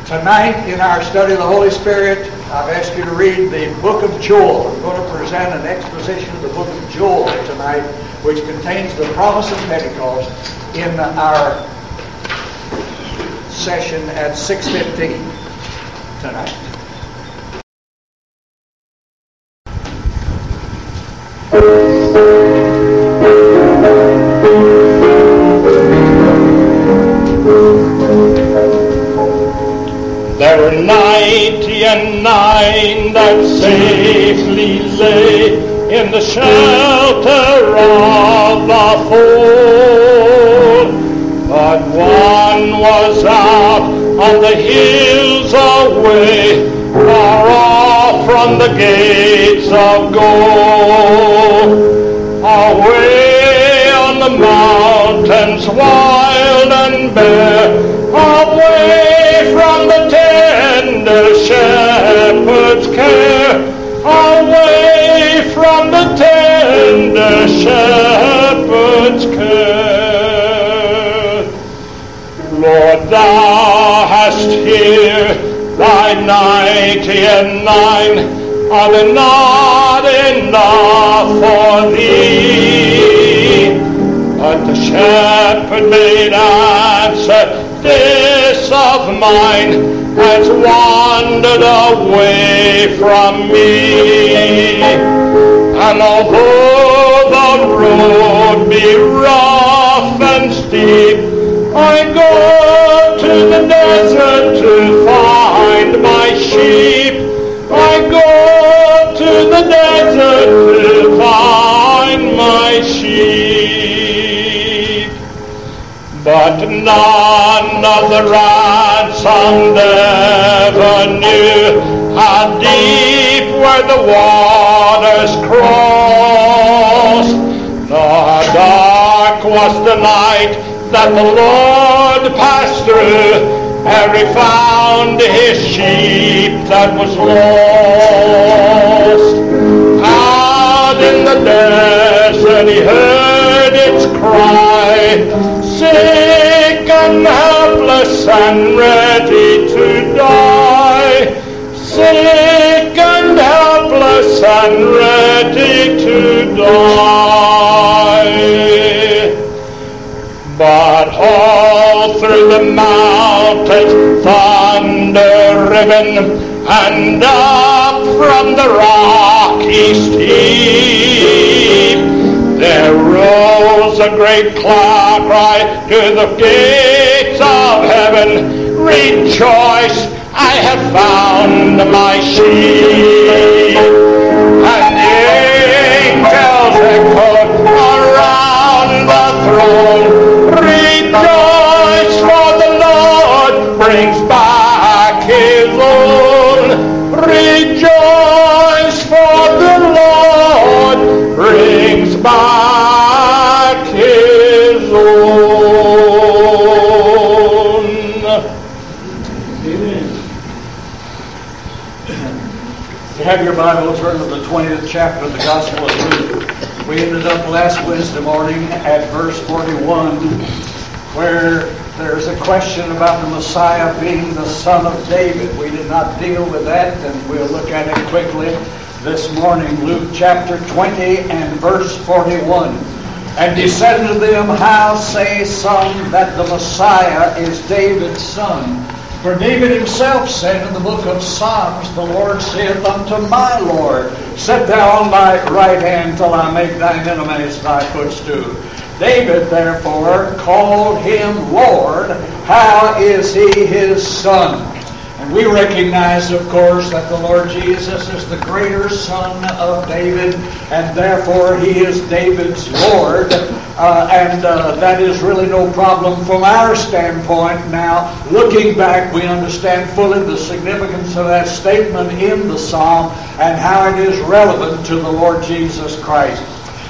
Tonight, in our study of the Holy Spirit, I've asked you to read the book of Joel. I'm going to present an exposition of the book of Joel tonight, which contains the promise of Pentecost in our session at 6.15 tonight. And nine that safely lay in the shelter of the fold. But one was out on the hills away, far off from the gates of gold. Away on the mountains wild and bare, away from the away from the tender shepherd's care. Lord, thou hast here thy ninety and nine, are not enough for thee? But the shepherd made answer, of mine has wandered away from me. And although the road be rough and steep, I go to the desert to find my sheep. I go to the desert But none of the ransomed ever knew how deep were the waters crossed. Nor dark was the night that the Lord passed through, and he found his sheep that was lost. In the desert he heard its cry, sick and helpless and ready to die. Sick and helpless and ready to die. But all through the mountains, thunder riven, and up from the rocky steep, there rose a great cloud cry to the gates of heaven, Rejoice, I have found my sheep. Bible, turn to the 20th chapter of the Gospel of Luke. We ended up last Wednesday morning at verse 41, where there's a question about the Messiah being the son of David. We did not deal with that, and we'll look at it quickly this morning. Luke chapter 20 and verse 41. And he said unto them, How say some that the Messiah is David's son? For David himself said in the book of Psalms, The Lord saith unto my Lord, Sit thou on thy right hand till I make thine enemies thy footstool. David therefore called him Lord. How is he his son? And we recognize, of course, that the Lord Jesus is the greater son of David, and therefore he is David's Lord. Uh, and uh, that is really no problem from our standpoint. Now, looking back, we understand fully the significance of that statement in the psalm and how it is relevant to the Lord Jesus Christ.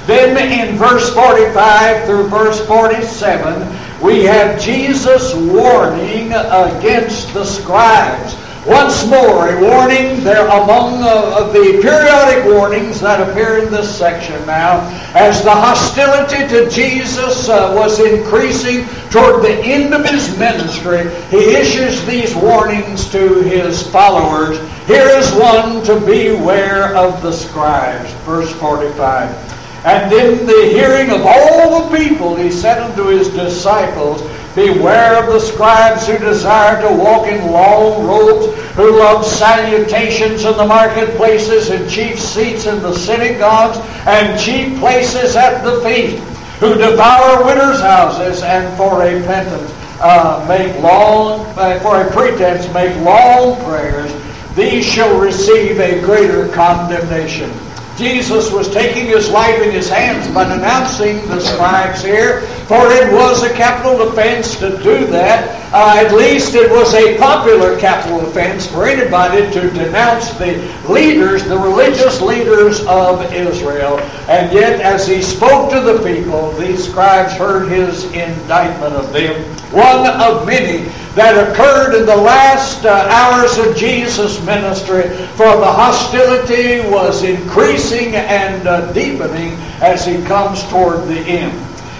Then in verse 45 through verse 47, we have Jesus warning against the scribes. Once more, a warning there among uh, the periodic warnings that appear in this section now, as the hostility to Jesus uh, was increasing toward the end of his ministry, he issues these warnings to his followers. Here is one to beware of the scribes. Verse 45. And in the hearing of all the people, he said unto his disciples, Beware of the scribes who desire to walk in long robes, who love salutations in the marketplaces, and chief seats in the synagogues, and chief places at the feast, who devour widows' houses, and for a uh, make long, uh, for a pretense make long prayers. These shall receive a greater condemnation. Jesus was taking his life in his hands by denouncing the scribes here, for it was a capital offense to do that. Uh, at least it was a popular capital offense for anybody to denounce the leaders, the religious leaders of Israel. And yet, as he spoke to the people, these scribes heard his indictment of them, one of many that occurred in the last uh, hours of Jesus' ministry, for the hostility was increasing and uh, deepening as he comes toward the end.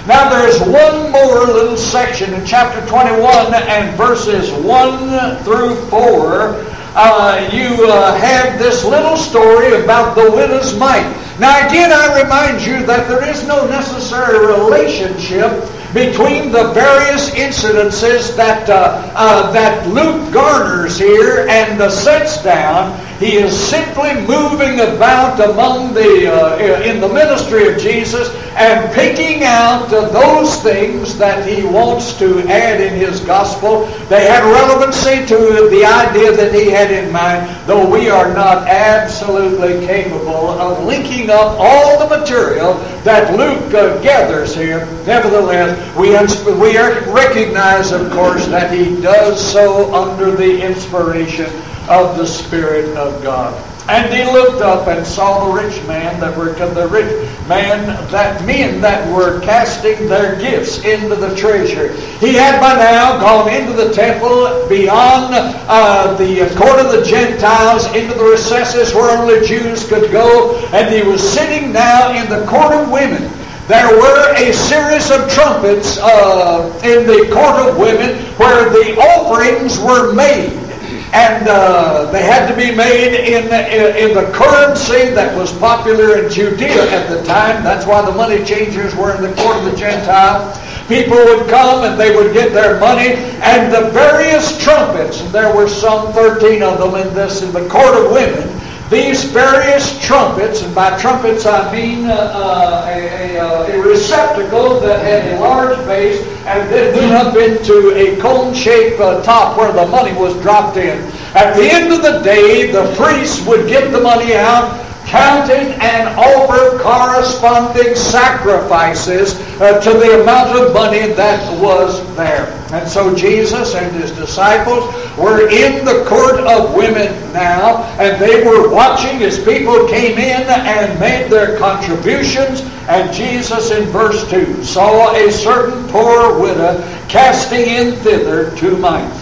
Now there's one more little section in chapter 21 and verses 1 through 4. Uh, you uh, have this little story about the widow's mite. Now again, I remind you that there is no necessary relationship between the various incidences that uh, uh, that Luke garners here and the sets down. He is simply moving about among the uh, in the ministry of Jesus and picking out uh, those things that he wants to add in his gospel. They had relevancy to the idea that he had in mind, though we are not absolutely capable of linking up all the material that Luke uh, gathers here. Nevertheless, we, we recognize, of course, that he does so under the inspiration of the Spirit of God. And he looked up and saw the rich man that were the rich man that men that were casting their gifts into the treasure. He had by now gone into the temple beyond uh, the court of the Gentiles into the recesses where only Jews could go, and he was sitting now in the court of women. There were a series of trumpets uh, in the court of women where the offerings were made and uh, they had to be made in, in, in the currency that was popular in Judea at the time. That's why the money changers were in the court of the Gentile. People would come and they would get their money, and the various trumpets, and there were some 13 of them in this, in the court of women, these various trumpets, and by trumpets I mean uh, uh, a, a, uh, a, receptacle that had a large base and then went up into a cone-shaped uh, top where the money was dropped in. At the end of the day, the priest would get the money out, counting and offer corresponding sacrifices uh, to the amount of money that was there. And so Jesus and his disciples were in the court of women now, and they were watching as people came in and made their contributions. And Jesus, in verse 2, saw a certain poor widow casting in thither two mites.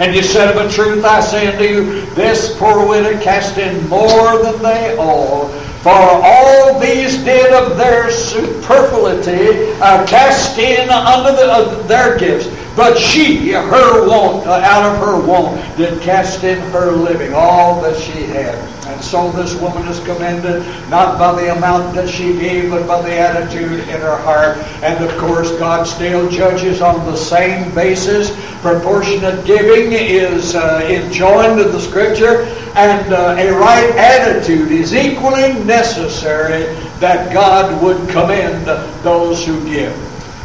And you said of a truth, I say unto you, this poor widow cast in more than they all. For all these did of their superfluity uh, cast in unto the, uh, their gifts. But she, her want, uh, out of her want, did cast in her living, all that she had. And so this woman is commended not by the amount that she gave, but by the attitude in her heart. And of course, God still judges on the same basis. Proportionate giving is uh, enjoined in the Scripture, and uh, a right attitude is equally necessary that God would commend those who give.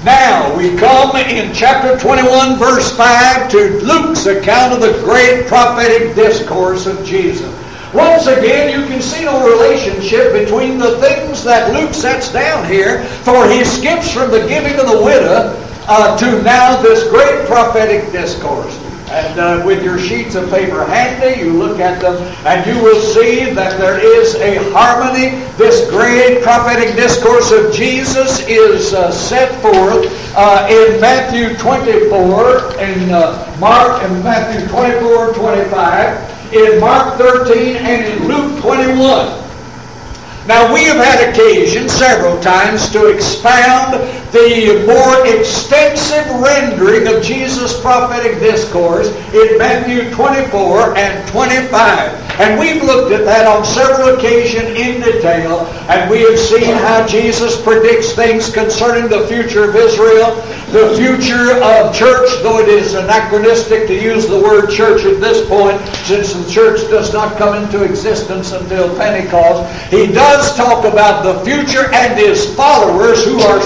Now we come in chapter 21, verse 5 to Luke's account of the great prophetic discourse of Jesus. Once again, you can see no relationship between the things that Luke sets down here, for he skips from the giving of the widow uh, to now this great prophetic discourse. And uh, with your sheets of paper handy, you look at them and you will see that there is a harmony. This great prophetic discourse of Jesus is uh, set forth uh, in Matthew 24, in uh, Mark, and Matthew 24, 25, in Mark 13, and in Luke 21. Now, we have had occasion several times to expound the more extensive rendering of Jesus' prophetic discourse in Matthew 24 and 25. And we've looked at that on several occasions in detail, and we have seen how Jesus predicts things concerning the future of Israel, the future of church, though it is anachronistic to use the word church at this point, since the church does not come into existence until Pentecost. He does talk about the future and his followers who are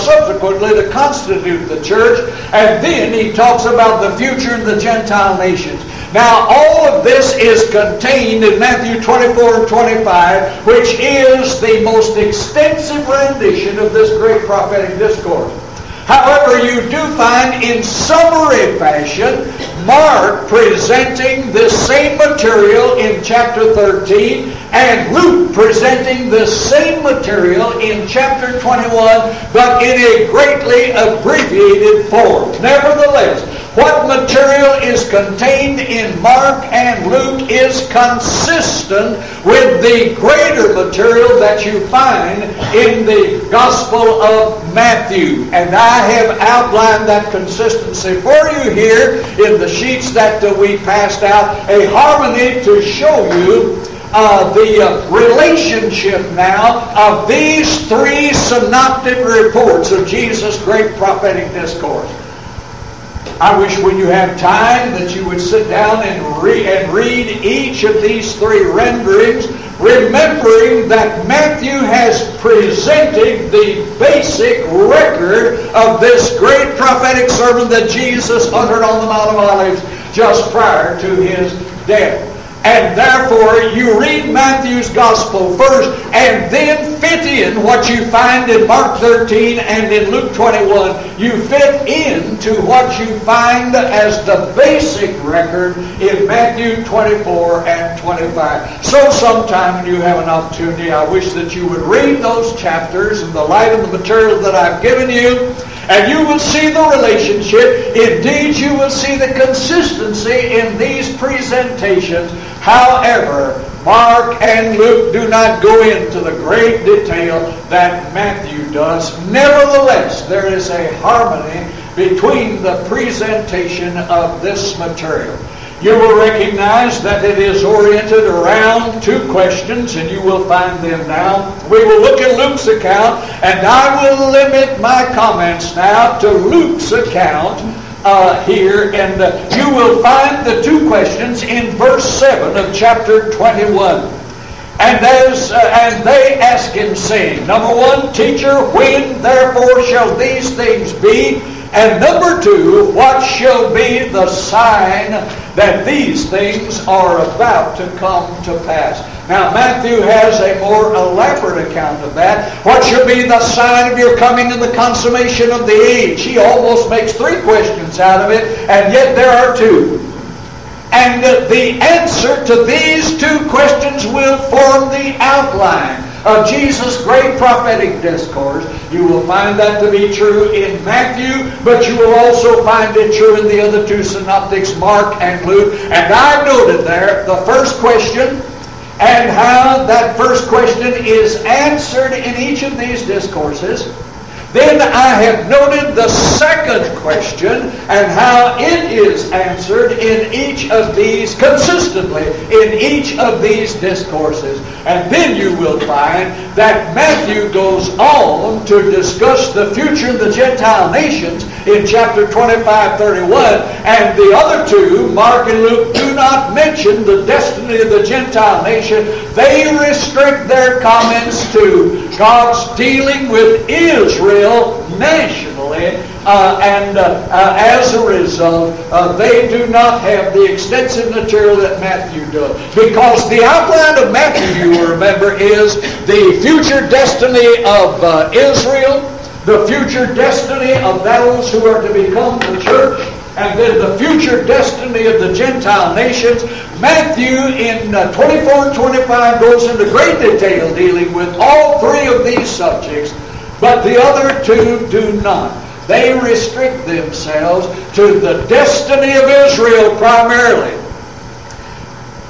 to constitute the church, and then he talks about the future in the Gentile nations. Now, all of this is contained in Matthew 24 and 25, which is the most extensive rendition of this great prophetic discourse. However, you do find in summary fashion Mark presenting this same material in chapter 13 and Luke presenting the same material in chapter 21, but in a greatly abbreviated form. Nevertheless, what material is contained in Mark and Luke is consistent with the greater material that you find in the Gospel of Matthew. And I have outlined that consistency for you here in the sheets that we passed out, a harmony to show you uh, the uh, relationship now of these three synoptic reports of Jesus' great prophetic discourse. I wish when you have time that you would sit down and, re- and read each of these three renderings, remembering that Matthew has presented the basic record of this great prophetic sermon that Jesus uttered on the Mount of Olives just prior to his death. And therefore, you read Matthew's Gospel first and then fit in what you find in Mark 13 and in Luke 21. You fit into what you find as the basic record in Matthew 24 and 25. So, sometime when you have an opportunity, I wish that you would read those chapters in the light of the material that I've given you and you will see the relationship. Indeed, you will see the consistency in these presentations. However, Mark and Luke do not go into the great detail that Matthew does. Nevertheless, there is a harmony between the presentation of this material. You will recognize that it is oriented around two questions, and you will find them now. We will look at Luke's account, and I will limit my comments now to Luke's account uh, here, and uh, you will find the two questions in verse 7 of chapter 21. And, as, uh, and they ask him, saying, Number one, Teacher, when therefore shall these things be? And number two, what shall be the sign that these things are about to come to pass? Now, Matthew has a more elaborate account of that. What shall be the sign of your coming and the consummation of the age? He almost makes three questions out of it, and yet there are two. And the answer to these two questions will form the outline of Jesus' great prophetic discourse. You will find that to be true in Matthew, but you will also find it true in the other two synoptics, Mark and Luke. And I've noted there the first question and how that first question is answered in each of these discourses. Then I have noted the second question and how it is answered in each of these, consistently, in each of these discourses. And then you will find that Matthew goes on to discuss the future of the Gentile nations in chapter 25, 31. And the other two, Mark and Luke, do not mention the destiny of the Gentile nation. They restrict their comments to God's dealing with Israel nationally. Uh, and uh, uh, as a result, uh, they do not have the extensive material that Matthew does. Because the outline of Matthew, you will remember, is the future destiny of uh, Israel, the future destiny of those who are to become the church, and then the future destiny of the Gentile nations. Matthew in uh, 24 and 25 goes into great detail dealing with all three of these subjects, but the other two do not. They restrict themselves to the destiny of Israel primarily.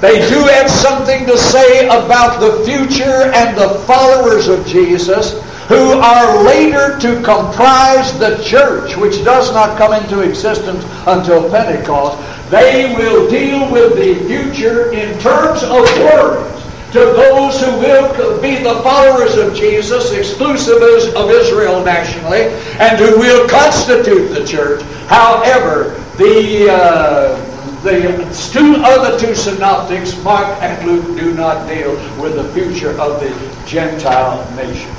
They do have something to say about the future and the followers of Jesus who are later to comprise the church, which does not come into existence until Pentecost. They will deal with the future in terms of words to those who will be the followers of Jesus, exclusive of Israel nationally, and who will constitute the church. However, the uh, the two other two synoptics, Mark and Luke, do not deal with the future of the Gentile nations.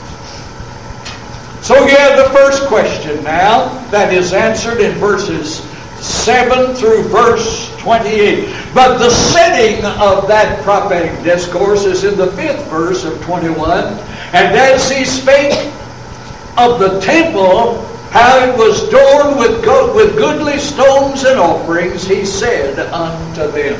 So you have the first question now that is answered in verses 7 through verse 28. But the setting of that prophetic discourse is in the fifth verse of 21. And as he spake of the temple, how it was adorned with, go- with goodly stones and offerings, he said unto them.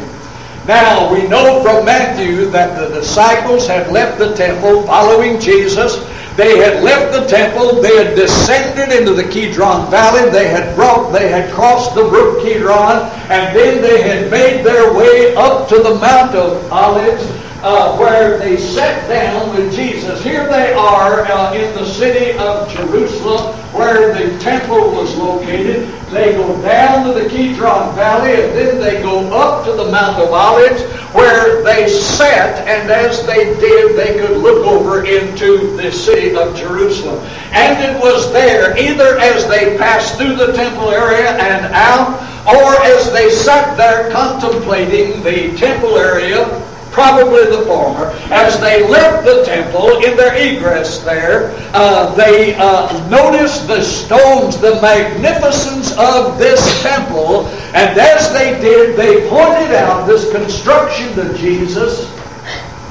Now, we know from Matthew that the disciples had left the temple following Jesus they had left the temple. They had descended into the Kidron Valley. They had brought, they had crossed the brook Kidron, and then they had made their way up to the Mount of Olives, uh, where they sat down with Jesus. Here they are uh, in the city of Jerusalem, where the temple was located. They go down to the Kidron Valley, and then they go up to the Mount of Olives where they sat, and as they did, they could look over into the city of Jerusalem. And it was there, either as they passed through the temple area and out, or as they sat there contemplating the temple area, probably the former, as they left the temple in their egress there, uh, they uh, noticed the stones, the magnificence of this temple, and as they did, they pointed out this construction to Jesus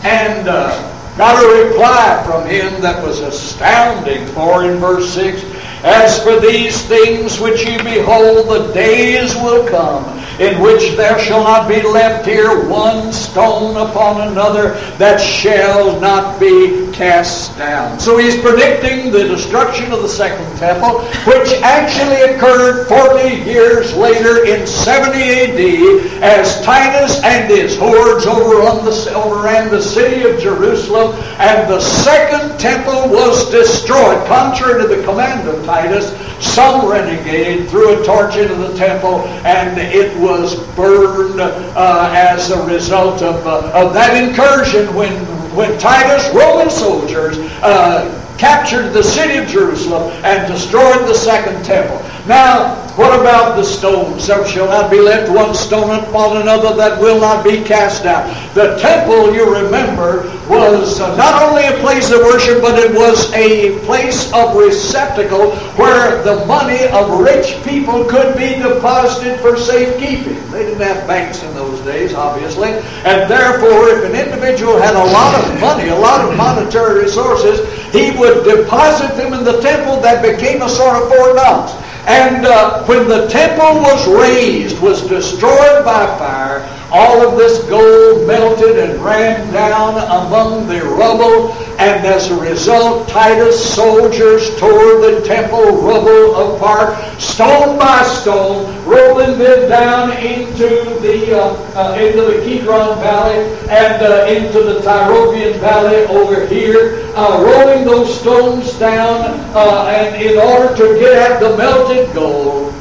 and uh, got a reply from him that was astounding. For in verse 6, As for these things which ye behold, the days will come in which there shall not be left here one stone upon another that shall not be cast down. So he's predicting the destruction of the second temple, which actually occurred 40 years later in 70 AD as Titus and his hordes overrun the, overran the city of Jerusalem, and the second temple was destroyed. Contrary to the command of Titus, some renegade threw a torch into the temple, and it was burned uh, as a result of, uh, of that incursion when, when Titus, Roman soldiers, uh, captured the city of Jerusalem and destroyed the second temple. Now, what about the stones? There shall not be left one stone upon another that will not be cast down. The temple, you remember, was not only a place of worship, but it was a place of receptacle where the money of rich people could be deposited for safekeeping. They didn't have banks in those days, obviously, and therefore, if an individual had a lot of money, a lot of monetary resources, he would deposit them in the temple that became a sort of Knox. And uh, when the temple was razed, was destroyed by fire, all of this gold melted and ran down among the rubble, and as a result, Titus' soldiers tore the temple rubble apart, stone by stone, rolling them down into the uh, uh, into the Kidron Valley and uh, into the Tyropoeon Valley over here, uh, rolling those stones down, uh, and in order to get at the melted gold.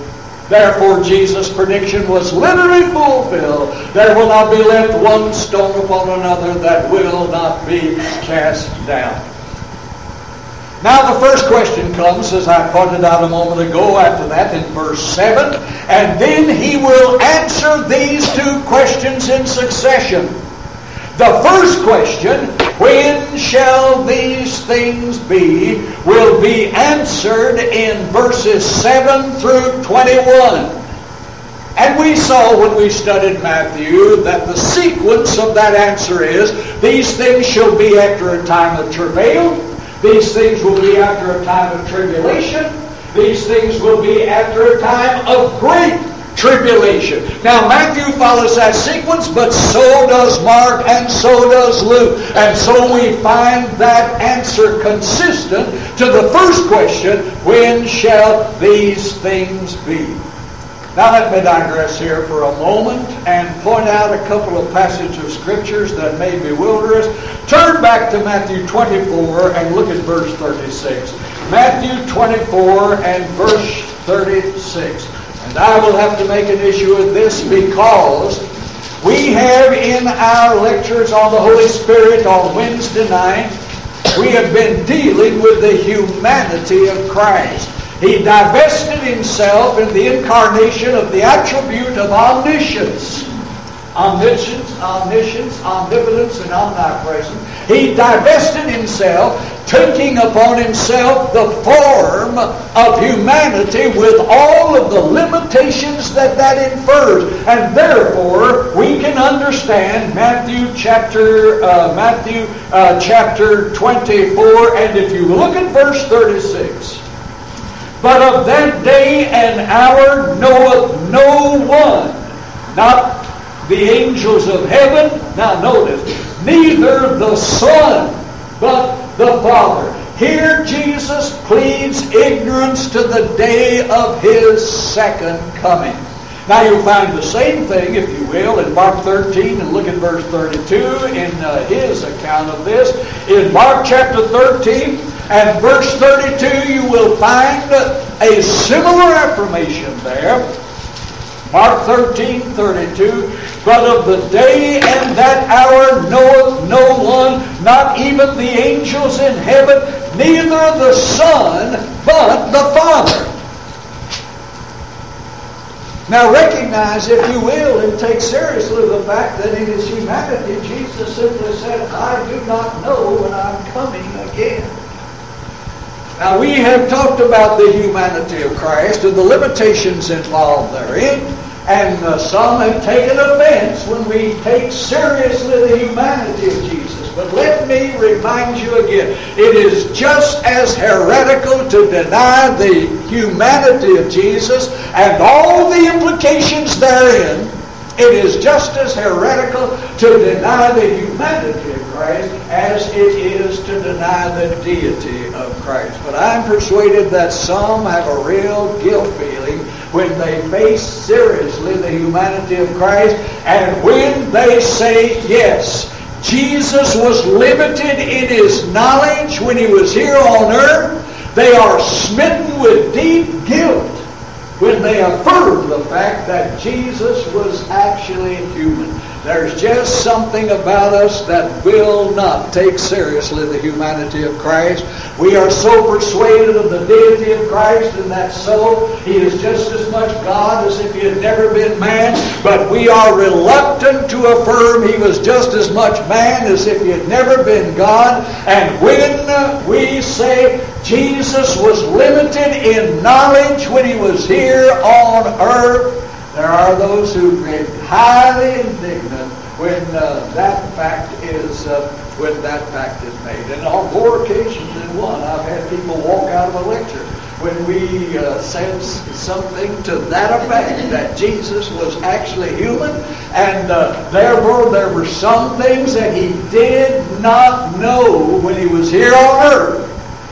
Therefore, Jesus' prediction was literally fulfilled. There will not be left one stone upon another that will not be cast down. Now, the first question comes, as I pointed out a moment ago, after that in verse 7, and then he will answer these two questions in succession. The first question, when shall these things be, will be answered in verses 7 through 21. And we saw when we studied Matthew that the sequence of that answer is these things shall be after a time of travail, these things will be after a time of tribulation, these things will be after a time of great tribulation. Now, Matthew follows that sequence, but so does Mark and so does Luke. And so we find that answer consistent to the first question when shall these things be? Now, let me digress here for a moment and point out a couple of passages of scriptures that may bewilder us. Turn back to Matthew 24 and look at verse 36. Matthew 24 and verse 36. And I will have to make an issue of this because we have in our lectures on the Holy Spirit on Wednesday night, we have been dealing with the humanity of Christ. He divested himself in the incarnation of the attribute of omniscience. Omniscience, omniscience, omnipotence, and omnipresence. He divested himself, taking upon himself the form of humanity with all of the limitations that that infers. And therefore, we can understand Matthew chapter, uh, Matthew uh, chapter 24, and if you look at verse 36, but of that day and hour knoweth no one, not the angels of heaven. Now notice, neither the Son, but the Father. Here Jesus pleads ignorance to the day of his second coming. Now you'll find the same thing, if you will, in Mark 13 and look at verse 32 in uh, his account of this. In Mark chapter 13 and verse 32, you will find a similar affirmation there. Mark 13, 32. But of the day and that hour knoweth no one, not even the angels in heaven, neither the Son, but the Father. Now recognize, if you will, and take seriously the fact that in his humanity, Jesus simply said, I do not know when I'm coming again. Now we have talked about the humanity of Christ and the limitations involved therein. And uh, some have taken offense when we take seriously the humanity of Jesus. But let me remind you again, it is just as heretical to deny the humanity of Jesus and all the implications therein it is just as heretical to deny the humanity of Christ as it is to deny the deity of Christ. But I'm persuaded that some have a real guilt feeling when they face seriously the humanity of Christ and when they say, yes, Jesus was limited in his knowledge when he was here on earth. They are smitten with deep guilt when they affirm the fact that Jesus was actually human. There's just something about us that will not take seriously the humanity of Christ. We are so persuaded of the deity of Christ, and that so he is just as much God as if he had never been man, but we are reluctant to affirm he was just as much man as if he had never been God. And when we say Jesus was limited in knowledge when he was here on earth, there are those who get highly indignant when uh, that fact is uh, when that fact is made. And on more occasions than one, I've had people walk out of a lecture when we uh, said something to that effect that Jesus was actually human, and uh, therefore there were some things that he did not know when he was here on earth.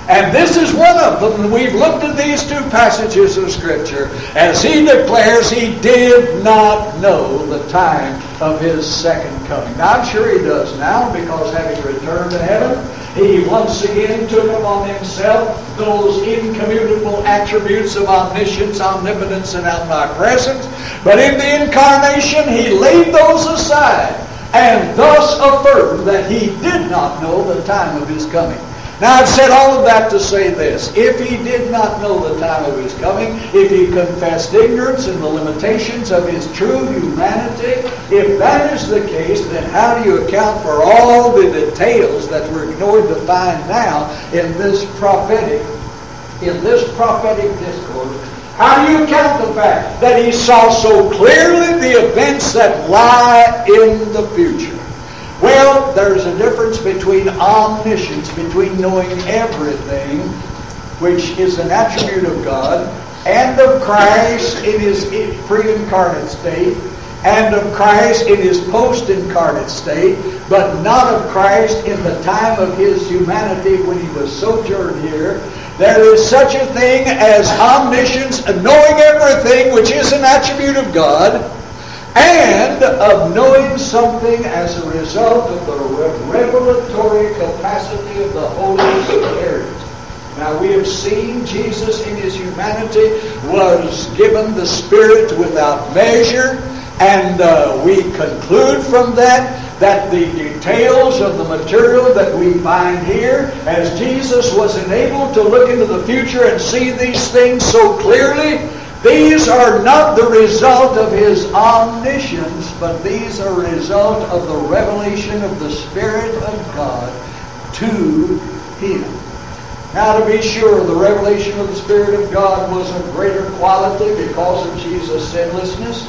And this is one of them. We've looked at these two passages of Scripture. As he declares, he did not know the time of his second coming. Now, I'm sure he does now because having returned to heaven, he once again took upon himself those incommutable attributes of omniscience, omnipotence, and omnipresence. But in the incarnation, he laid those aside and thus affirmed that he did not know the time of his coming. Now, I've said all of that to say this. If he did not know the time of his coming, if he confessed ignorance and the limitations of his true humanity, if that is the case, then how do you account for all the details that we're ignored to find now in this prophetic, in this prophetic discourse? How do you account the fact that he saw so clearly the events that lie in the future? Well, there's a difference between omniscience, between knowing everything, which is an attribute of God, and of Christ in his pre-incarnate state, and of Christ in his post-incarnate state, but not of Christ in the time of his humanity when he was sojourned here. There is such a thing as omniscience, knowing everything, which is an attribute of God, and of knowing something as a result of the revelatory capacity of the Holy Spirit. Now we have seen Jesus in his humanity was given the Spirit without measure, and uh, we conclude from that that the details of the material that we find here, as Jesus was enabled to look into the future and see these things so clearly, these are not the result of his omniscience, but these are result of the revelation of the Spirit of God to him. Now, to be sure, the revelation of the Spirit of God was of greater quality because of Jesus' sinlessness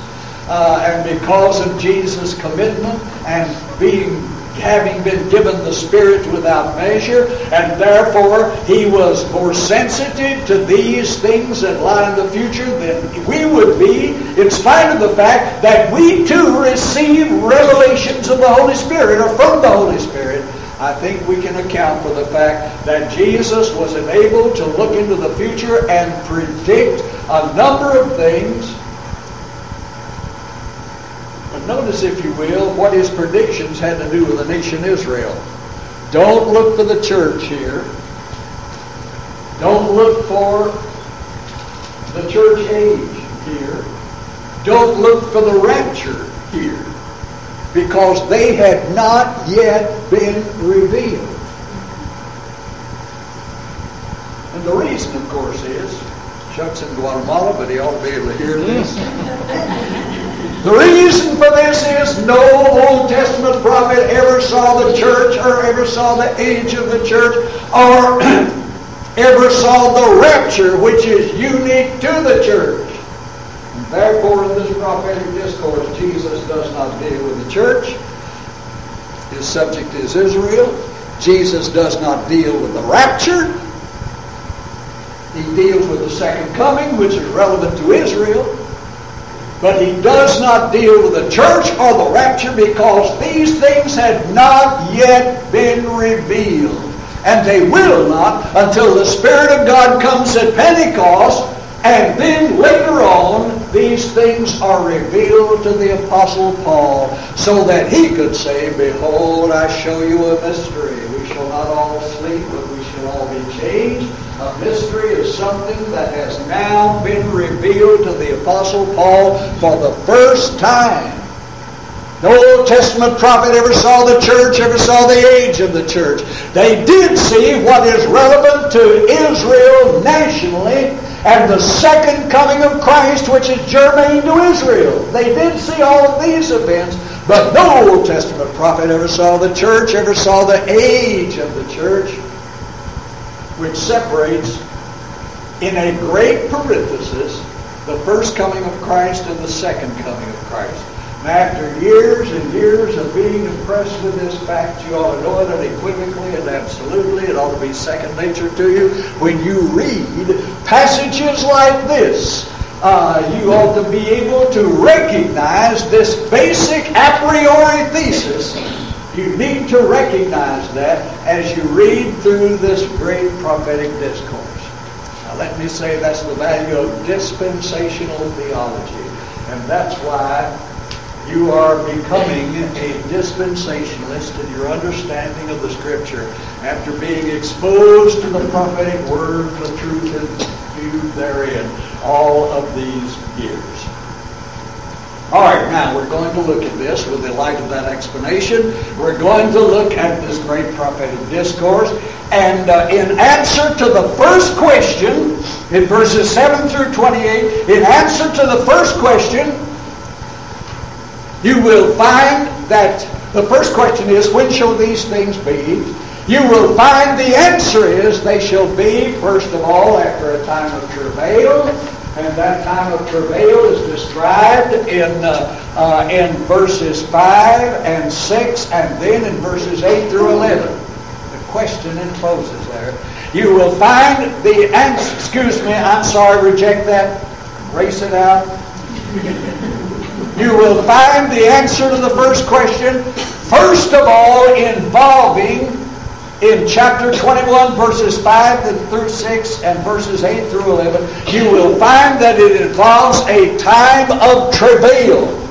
uh, and because of Jesus' commitment and being having been given the Spirit without measure, and therefore he was more sensitive to these things that lie in the future than we would be, in spite of the fact that we too receive revelations of the Holy Spirit or from the Holy Spirit. I think we can account for the fact that Jesus was enabled to look into the future and predict a number of things notice, if you will, what his predictions had to do with the nation Israel. Don't look for the church here. Don't look for the church age here. Don't look for the rapture here. Because they had not yet been revealed. And the reason, of course, is Chuck's in Guatemala, but he ought to be able to hear this. The reason for this is no Old Testament prophet ever saw the church or ever saw the age of the church or ever saw the rapture, which is unique to the church. Therefore, in this prophetic discourse, Jesus does not deal with the church. His subject is Israel. Jesus does not deal with the rapture. He deals with the second coming, which is relevant to Israel. But he does not deal with the church or the rapture because these things had not yet been revealed. And they will not until the Spirit of God comes at Pentecost. And then later on, these things are revealed to the Apostle Paul so that he could say, Behold, I show you a mystery. We shall not all sleep, but we shall all be changed. A mystery something that has now been revealed to the Apostle Paul for the first time. No Old Testament prophet ever saw the church, ever saw the age of the church. They did see what is relevant to Israel nationally and the second coming of Christ, which is germane to Israel. They did see all of these events, but no Old Testament prophet ever saw the church, ever saw the age of the church, which separates in a great parenthesis the first coming of Christ and the second coming of Christ. And after years and years of being impressed with this fact, you ought to know it unequivocally and absolutely. It ought to be second nature to you. When you read passages like this, uh, you ought to be able to recognize this basic a priori thesis. You need to recognize that as you read through this great prophetic discourse. Now, let me say that's the value of dispensational theology. And that's why you are becoming a dispensationalist in your understanding of the Scripture after being exposed to the prophetic word, the truth viewed therein all of these years. All right, now we're going to look at this with the light of that explanation. We're going to look at this great prophetic discourse. And uh, in answer to the first question, in verses 7 through 28, in answer to the first question, you will find that the first question is, when shall these things be? You will find the answer is, they shall be, first of all, after a time of travail. And that time of travail is described in, uh, uh, in verses 5 and 6, and then in verses 8 through 11. The question encloses there. You will find the answer. Excuse me, I'm sorry, reject that. Erase it out you will find the answer to the first question, first of all, involving in chapter 21, verses 5 through 6 and verses 8 through 11, you will find that it involves a time of travail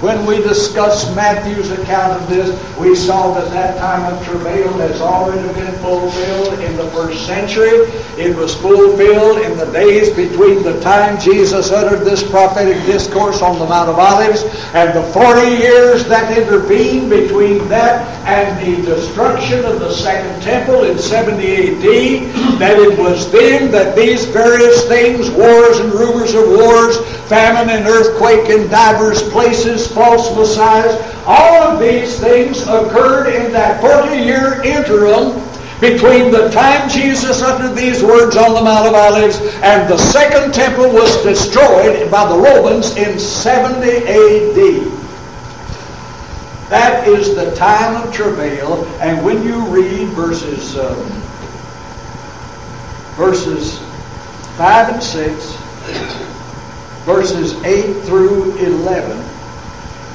when we discussed Matthew's account of this, we saw that that time of travail has already been fulfilled in the first century. It was fulfilled in the days between the time Jesus uttered this prophetic discourse on the Mount of Olives and the 40 years that intervened between that and the destruction of the Second Temple in 70 AD. That it was then that these various things, wars and rumors of wars, famine and earthquake in divers places, false messiahs. All of these things occurred in that 40 year interim between the time Jesus uttered these words on the Mount of Olives and the second temple was destroyed by the Romans in 70 AD. That is the time of travail, and when you read verses uh, verses five and six, verses eight through eleven,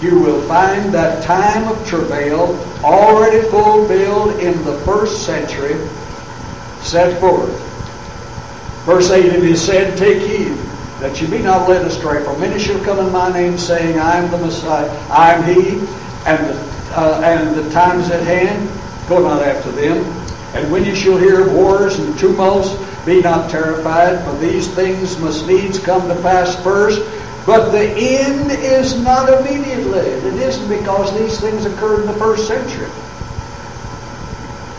you will find that time of travail already fulfilled in the first century set forth. Verse 8, it is said, Take heed that you be not led astray, for many shall come in my name, saying, I am the Messiah, I am he, and the, uh, and the time is at hand. Go not after them. And when you shall hear of wars and tumults, be not terrified, for these things must needs come to pass first, but the end is not immediately. It isn't because these things occurred in the first century.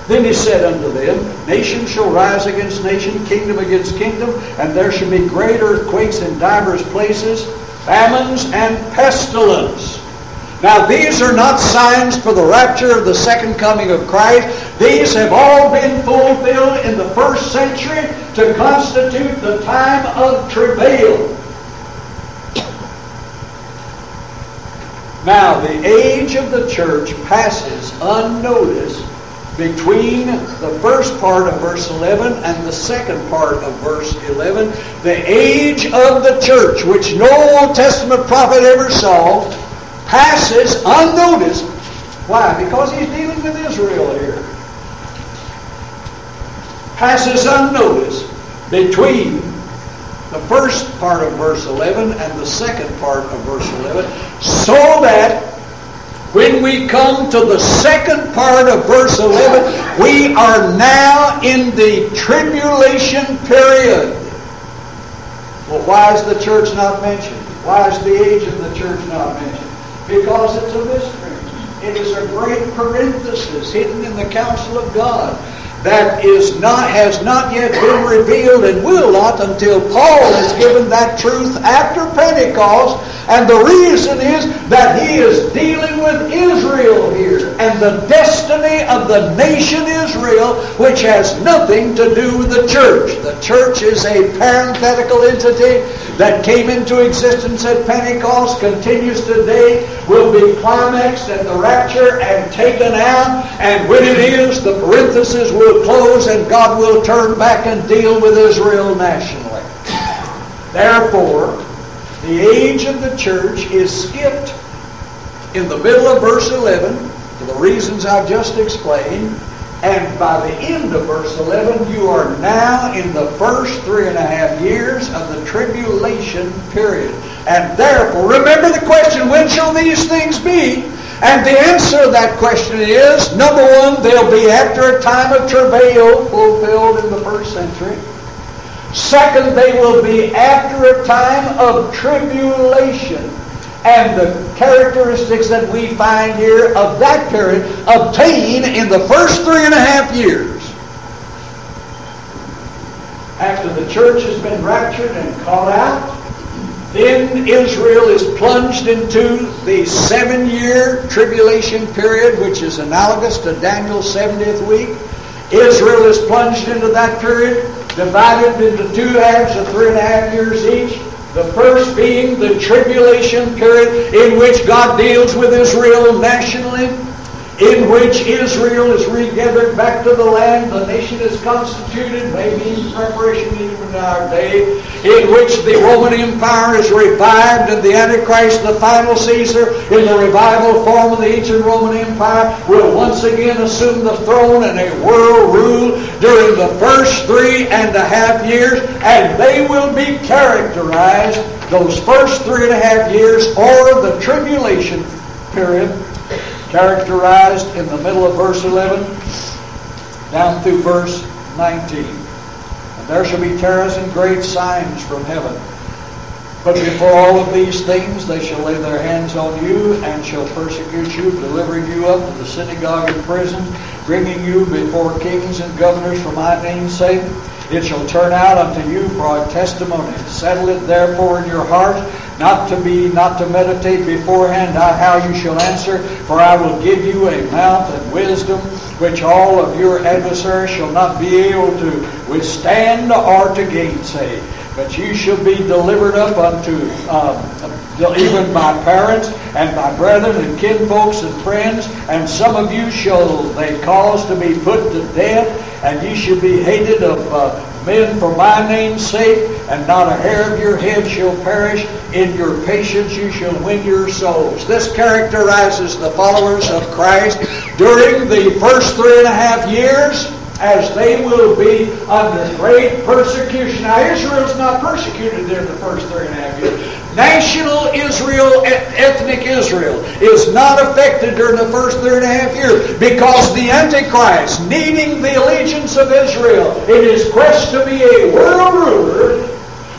Then he said unto them, Nation shall rise against nation, kingdom against kingdom, and there shall be great earthquakes in divers places, famines and pestilence. Now, these are not signs for the rapture of the second coming of Christ. These have all been fulfilled in the first century to constitute the time of travail. Now, the age of the church passes unnoticed between the first part of verse 11 and the second part of verse 11. The age of the church, which no Old Testament prophet ever saw, passes unnoticed. Why? Because he's dealing with Israel here. Passes unnoticed between the first part of verse 11 and the second part of verse 11, so that when we come to the second part of verse 11, we are now in the tribulation period. Well, why is the church not mentioned? Why is the age of the church not mentioned? Because it's a mystery. It is a great parenthesis hidden in the counsel of God that is not has not yet been revealed and will not until Paul has given that truth after Pentecost. And the reason is that he is dealing with Israel here and the destiny of the nation Israel, which has nothing to do with the church. The church is a parenthetical entity that came into existence at Pentecost, continues today, will be climaxed at the rapture and taken out. And when it is, the parenthesis will close and God will turn back and deal with Israel nationally. Therefore, the age of the church is skipped in the middle of verse 11 for the reasons I've just explained. And by the end of verse 11, you are now in the first three and a half years of the tribulation period. And therefore, remember the question, when shall these things be? And the answer to that question is, number one, they'll be after a time of travail fulfilled in the first century. Second, they will be after a time of tribulation. And the characteristics that we find here of that period obtain in the first three and a half years. After the church has been raptured and called out, then Israel is plunged into the seven year tribulation period, which is analogous to Daniel's 70th week. Israel is plunged into that period, divided into two halves of three and a half years each. The first being the tribulation period in which God deals with Israel nationally in which Israel is regathered back to the land, the nation is constituted, maybe in preparation even in our day, in which the Roman Empire is revived and the Antichrist, the final Caesar, in the revival form of the ancient Roman Empire, will once again assume the throne and a world rule during the first three and a half years, and they will be characterized, those first three and a half years, or the tribulation period, characterized in the middle of verse 11 down through verse 19. And there shall be terrors and great signs from heaven. But before all of these things, they shall lay their hands on you and shall persecute you, delivering you up to the synagogue and prison, bringing you before kings and governors for my name's sake. It shall turn out unto you for a testimony. Settle it therefore in your heart not to be, not to meditate beforehand how you shall answer, for I will give you a mouth and wisdom which all of your adversaries shall not be able to withstand or to gainsay. But you shall be delivered up unto um, even my parents and my brethren and kinfolks and friends, and some of you shall they cause to be put to death, and you shall be hated of uh, men for my name's sake, and not a hair of your head shall perish. In your patience you shall win your souls. This characterizes the followers of Christ during the first three and a half years as they will be under great persecution. Now, Israel's not persecuted during the first three and a half years. National Israel, ethnic Israel, is not affected during the first three and a half years because the Antichrist, needing the allegiance of Israel in his quest to be a world ruler,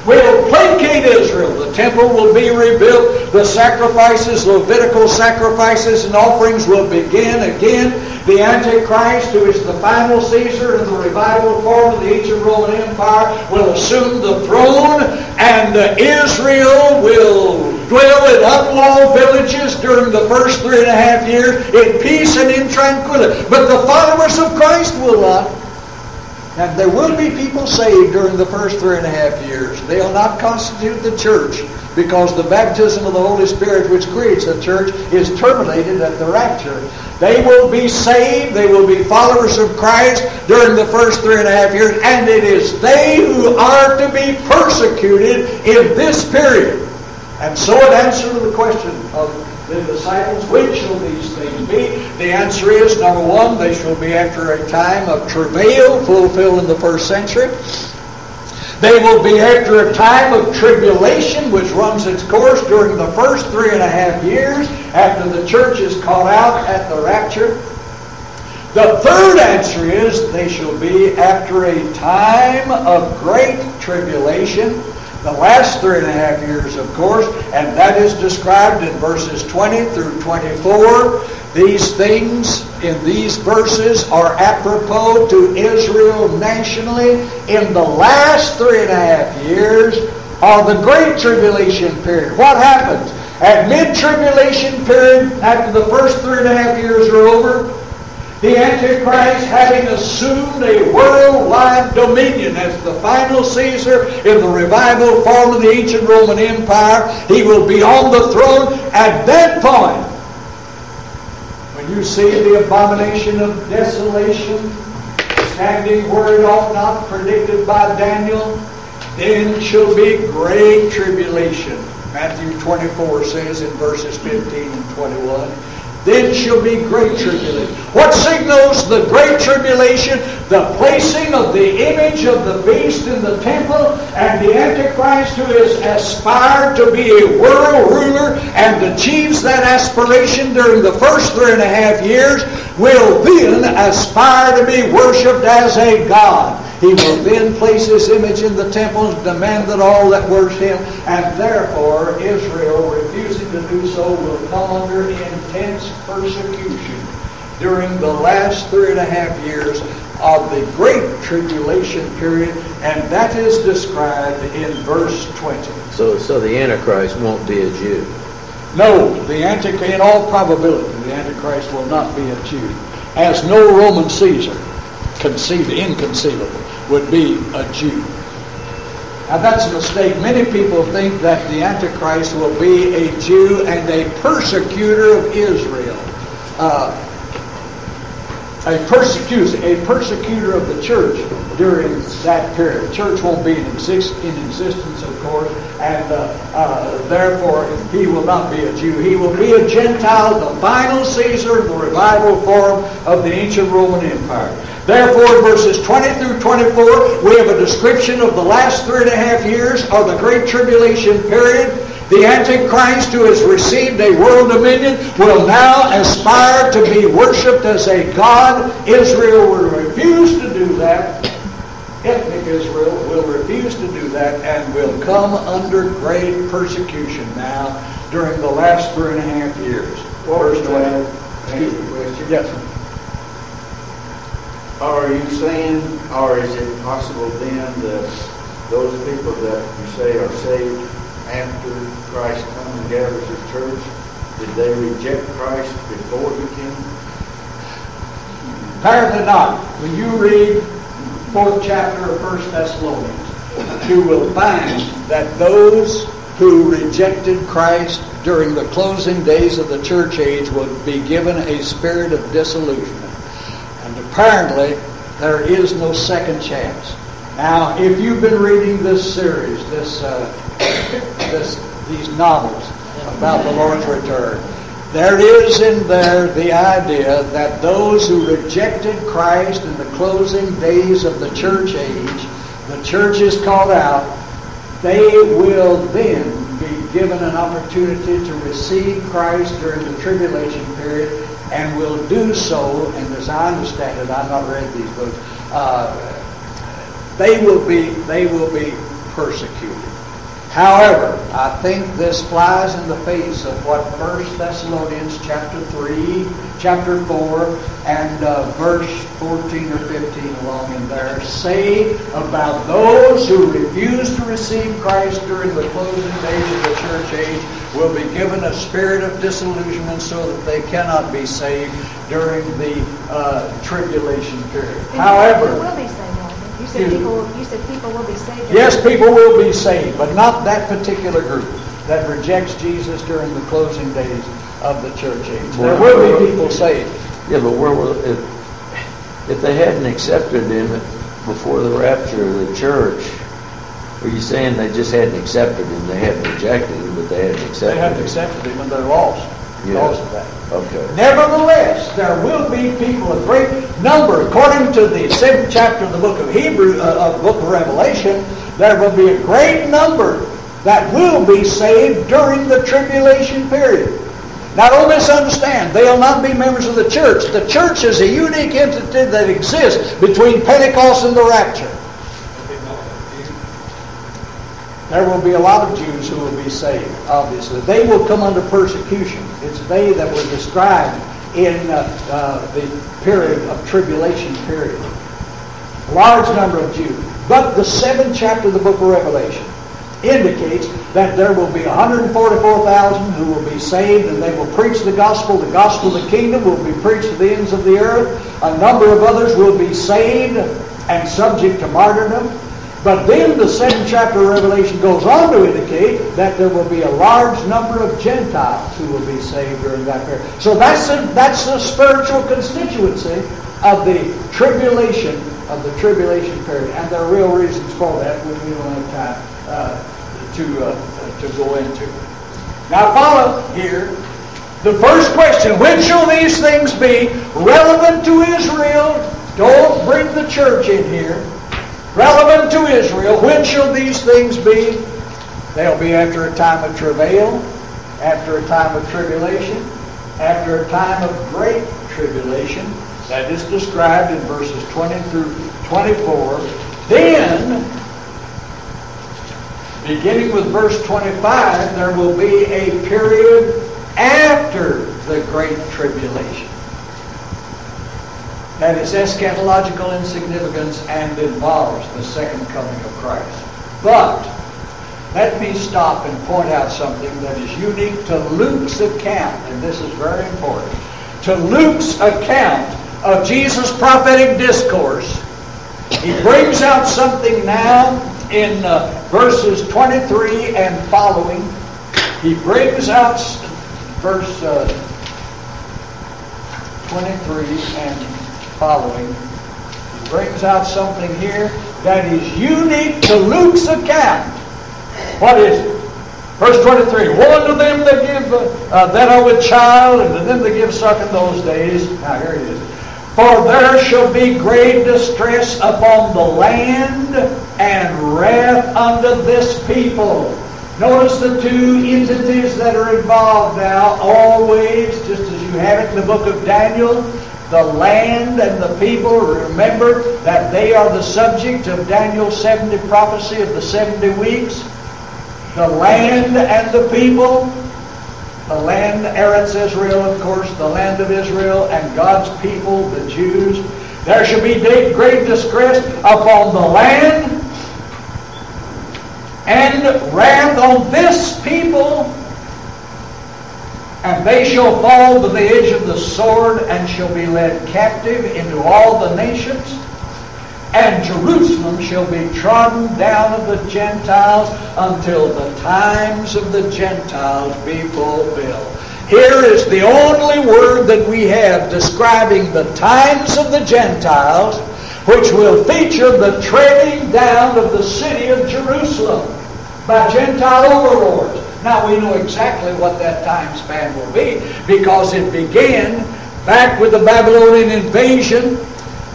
will placate Israel. The temple will be rebuilt. The sacrifices, Levitical sacrifices and offerings will begin again. The Antichrist, who is the final Caesar in the revival form of the ancient Roman Empire, will assume the throne, and Israel will dwell in unwalled villages during the first three and a half years in peace and in tranquility. But the followers of Christ will not. And there will be people saved during the first three and a half years. They'll not constitute the church because the baptism of the Holy Spirit, which creates the church, is terminated at the rapture. They will be saved. They will be followers of Christ during the first three and a half years. And it is they who are to be persecuted in this period. And so it answers the question of the disciples, when shall these things be? The answer is, number one, they shall be after a time of travail, fulfilled in the first century. They will be after a time of tribulation, which runs its course during the first three and a half years after the church is caught out at the rapture. The third answer is they shall be after a time of great tribulation the last three and a half years, of course, and that is described in verses 20 through 24. These things in these verses are apropos to Israel nationally in the last three and a half years of the Great Tribulation period. What happens? At mid-tribulation period, after the first three and a half years are over, the Antichrist, having assumed a worldwide dominion as the final Caesar in the revival form of the ancient Roman Empire, he will be on the throne. At that point, when you see the abomination of desolation standing where it ought not, predicted by Daniel, then shall be great tribulation. Matthew 24 says in verses 15 and 21 then shall be great tribulation. What the great tribulation? The placing of the image of the beast in the temple and the Antichrist who is aspired to be a world ruler and achieves that aspiration during the first three and a half years will then aspire to be worshipped as a God. He will then place his image in the temple and demand that all that worship him, and therefore Israel, refusing to do so, will come under intense persecution during the last three and a half years of the great tribulation period, and that is described in verse 20. So, so the Antichrist won't be a Jew. No, the Antichrist, in all probability, the Antichrist will not be a Jew, as no Roman Caesar conceived, inconceivable, would be a Jew. Now that's a mistake. Many people think that the Antichrist will be a Jew and a persecutor of Israel. Uh, a persecutor, a persecutor of the church during that period. The church won't be in, exist, in existence, of course, and uh, uh, therefore he will not be a Jew. He will be a Gentile, the final Caesar, the revival form of the ancient Roman Empire. Therefore, in verses 20 through 24, we have a description of the last three and a half years of the Great Tribulation period. The Antichrist, who has received a world dominion, will now aspire to be worshipped as a God. Israel will refuse to do that. Ethnic Israel will refuse to do that and will come under great persecution now during the last three and a half years. Verse 20. Yes. Are you saying, or is it possible then that those people that you say are saved after Christ comes and gathers his church, did they reject Christ before he came? Apparently not. When you read fourth chapter of First Thessalonians, you will find that those who rejected Christ during the closing days of the church age would be given a spirit of disillusionment And apparently there is no second chance. Now, if you've been reading this series, this, uh, this, these novels about the Lord's return, there is in there the idea that those who rejected Christ in the closing days of the church age, the church is called out, they will then be given an opportunity to receive Christ during the tribulation period and will do so, and as I understand it, I've not read these books, uh, they will be they will be persecuted. However, I think this flies in the face of what 1 Thessalonians chapter 3, chapter 4, and uh, verse 14 or 15 along in there say about those who refuse to receive Christ during the closing days of the church age will be given a spirit of disillusionment so that they cannot be saved during the uh, tribulation period. And However, will be saved, You said people, you said people will be saved. Yes, people will be saved, but not that particular group that rejects Jesus during the closing days of the church age. There will be people saved. Yeah, but where will, if, if they hadn't accepted him before the rapture of the church, are you saying they just hadn't accepted him, they hadn't rejected him, but they hadn't accepted They haven't him? accepted him and they're lost Yeah. because of that. Okay. Nevertheless, there will be people, a great number, according to the seventh chapter of the book of Hebrew, uh, of the book of Revelation, there will be a great number that will be saved during the tribulation period. Now don't misunderstand, they'll not be members of the church. The church is a unique entity that exists between Pentecost and the rapture. There will be a lot of Jews who will be saved, obviously. They will come under persecution. It's they that were described in uh, uh, the period of tribulation period. Large number of Jews. But the seventh chapter of the book of Revelation indicates that there will be 144,000 who will be saved and they will preach the gospel. The gospel of the kingdom will be preached to the ends of the earth. A number of others will be saved and subject to martyrdom. But then the second chapter of Revelation goes on to indicate that there will be a large number of Gentiles who will be saved during that period. So that's a, that's the spiritual constituency of the tribulation of the tribulation period, and there are real reasons for that, which we don't have time uh, to uh, to go into. Now follow here. The first question, when shall these things be relevant to Israel? Don't bring the church in here relevant to Israel. When shall these things be? They'll be after a time of travail, after a time of tribulation, after a time of great tribulation. That is described in verses 20 through 24. Then, beginning with verse 25, there will be a period after the great tribulation that is eschatological in significance and involves the second coming of Christ. But let me stop and point out something that is unique to Luke's account, and this is very important. To Luke's account of Jesus' prophetic discourse, he brings out something now in uh, verses 23 and following. He brings out verse uh, 23 and following. He brings out something here that is unique to Luke's account. What is it? Verse 23, Woe to them that give uh, that are with child, and to them that give suck in those days. Now here it is. For there shall be great distress upon the land, and wrath unto this people. Notice the two entities that are involved now, always, just as you have it in the book of Daniel, the land and the people. Remember that they are the subject of Daniel's 70 prophecy of the 70 weeks. The land and the people. The land, Eretz Israel, of course, the land of Israel, and God's people, the Jews. There shall be great distress upon the land and wrath on this people and they shall fall to the edge of the sword and shall be led captive into all the nations. And Jerusalem shall be trodden down of the Gentiles until the times of the Gentiles be fulfilled. Here is the only word that we have describing the times of the Gentiles, which will feature the treading down of the city of Jerusalem by Gentile overlords. Now we know exactly what that time span will be because it began back with the Babylonian invasion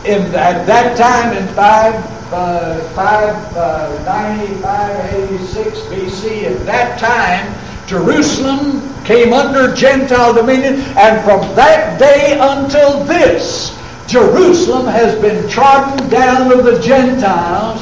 in at that time in 5, uh, 5 uh, 95, 86 BC. At that time, Jerusalem came under Gentile dominion, and from that day until this, Jerusalem has been trodden down of the Gentiles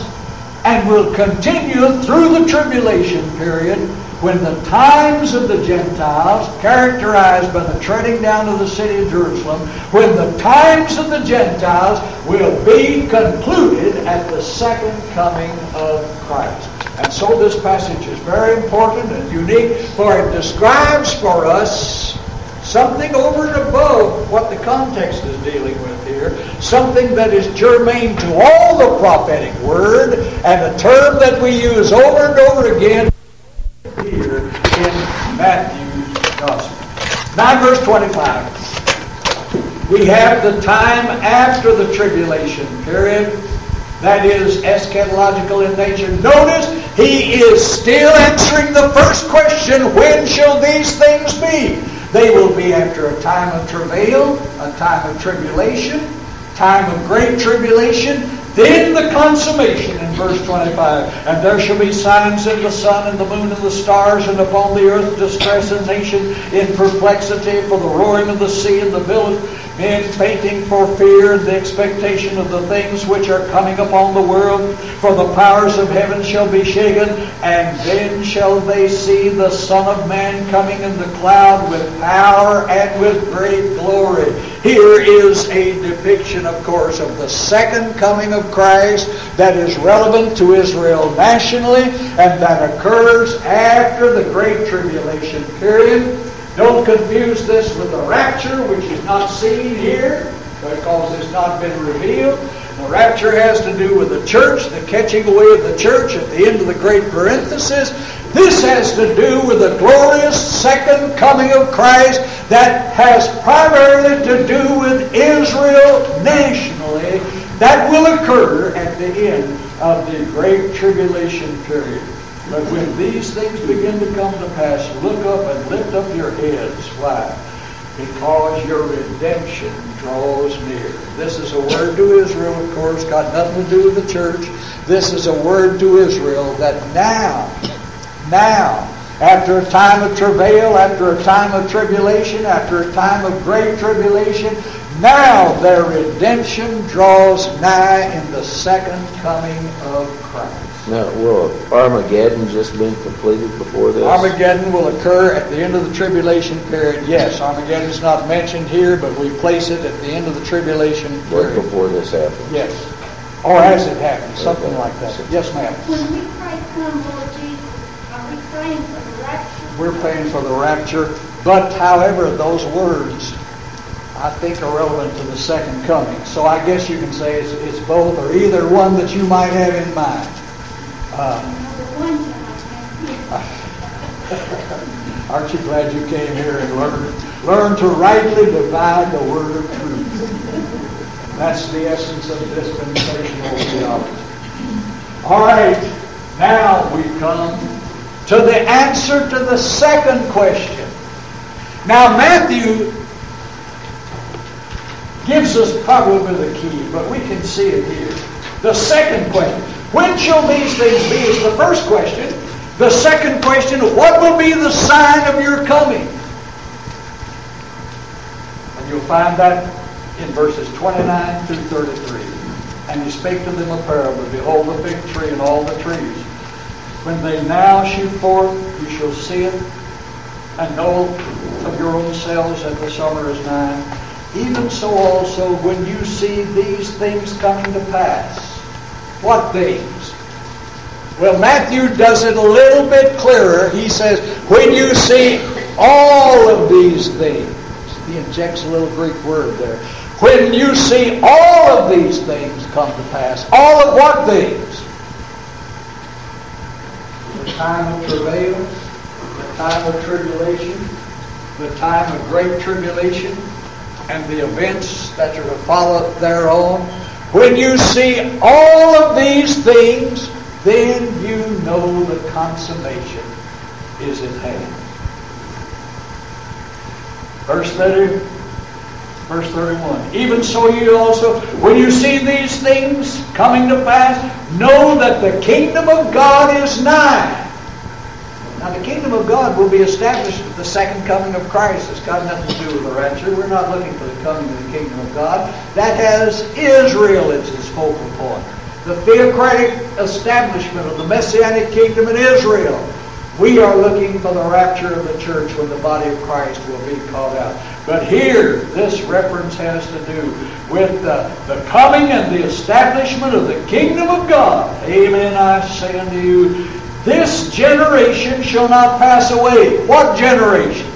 and will continue through the tribulation period when the times of the Gentiles, characterized by the treading down of the city of Jerusalem, when the times of the Gentiles will be concluded at the second coming of Christ. And so this passage is very important and unique, for it describes for us something over and above what the context is dealing with here, something that is germane to all the prophetic word, and a term that we use over and over again here in Matthew's Gospel. Now, verse 25. We have the time after the tribulation period that is eschatological in nature. Notice he is still answering the first question when shall these things be? They will be after a time of travail, a time of tribulation, time of great tribulation, then the consummation in verse 25. And there shall be signs in the sun and the moon and the stars, and upon the earth distress and nation in perplexity for the roaring of the sea and the billows men fainting for fear and the expectation of the things which are coming upon the world. For the powers of heaven shall be shaken, and then shall they see the Son of Man coming in the cloud with power and with great glory. Here is a depiction, of course, of the second coming of Christ that is relevant to Israel nationally and that occurs after the Great Tribulation period. Don't confuse this with the rapture, which is not seen here because it's not been revealed. The rapture has to do with the church, the catching away of the church at the end of the great parenthesis. This has to do with the glorious second coming of Christ that has primarily to do with Israel nationally. That will occur at the end of the great tribulation period. But when these things begin to come to pass, look up and lift up your heads. Why? Because your redemption draws near. This is a word to Israel, of course, got nothing to do with the church. This is a word to Israel that now, now, after a time of travail, after a time of tribulation, after a time of great tribulation, now their redemption draws nigh in the second coming of. Now, will Armageddon just been completed before this? Armageddon will occur at the end of the tribulation period. Yes, Armageddon is not mentioned here, but we place it at the end of the tribulation Right before this happens. Yes. Or as it happened, something like that. Yes, ma'am. When we pray, come, Lord Jesus, are we praying for the rapture? We're praying for the rapture, but however, those words I think are relevant to the second coming. So I guess you can say it's, it's both or either one that you might have in mind. Uh, Aren't you glad you came here and learned, learned to rightly divide the word of truth? That's the essence of dispensational theology. All right, now we come to the answer to the second question. Now, Matthew gives us probably the key, but we can see it here. The second question. When shall these things be is the first question. The second question, what will be the sign of your coming? And you'll find that in verses 29 through 33. And he spake to them a parable, Behold the fig tree and all the trees. When they now shoot forth, you shall see it, and know of your own selves that the summer is nigh. Even so also, when you see these things coming to pass, what things? Well, Matthew does it a little bit clearer. He says, when you see all of these things, he injects a little Greek word there. When you see all of these things come to pass, all of what things? The time of travail, the time of tribulation, the time of great tribulation, and the events that are to follow thereon. When you see all of these things, then you know the consummation is at hand. Verse 30, verse 31. Even so you also, when you see these things coming to pass, know that the kingdom of God is nigh. Now, the kingdom of God will be established at the second coming of Christ. It's got nothing to do with the rapture. We're not looking for the coming of the kingdom of God. That has Israel as its focal point. The theocratic establishment of the messianic kingdom in Israel. We are looking for the rapture of the church when the body of Christ will be called out. But here, this reference has to do with the, the coming and the establishment of the kingdom of God. Amen, I say unto you, this generation shall not pass away. What generation?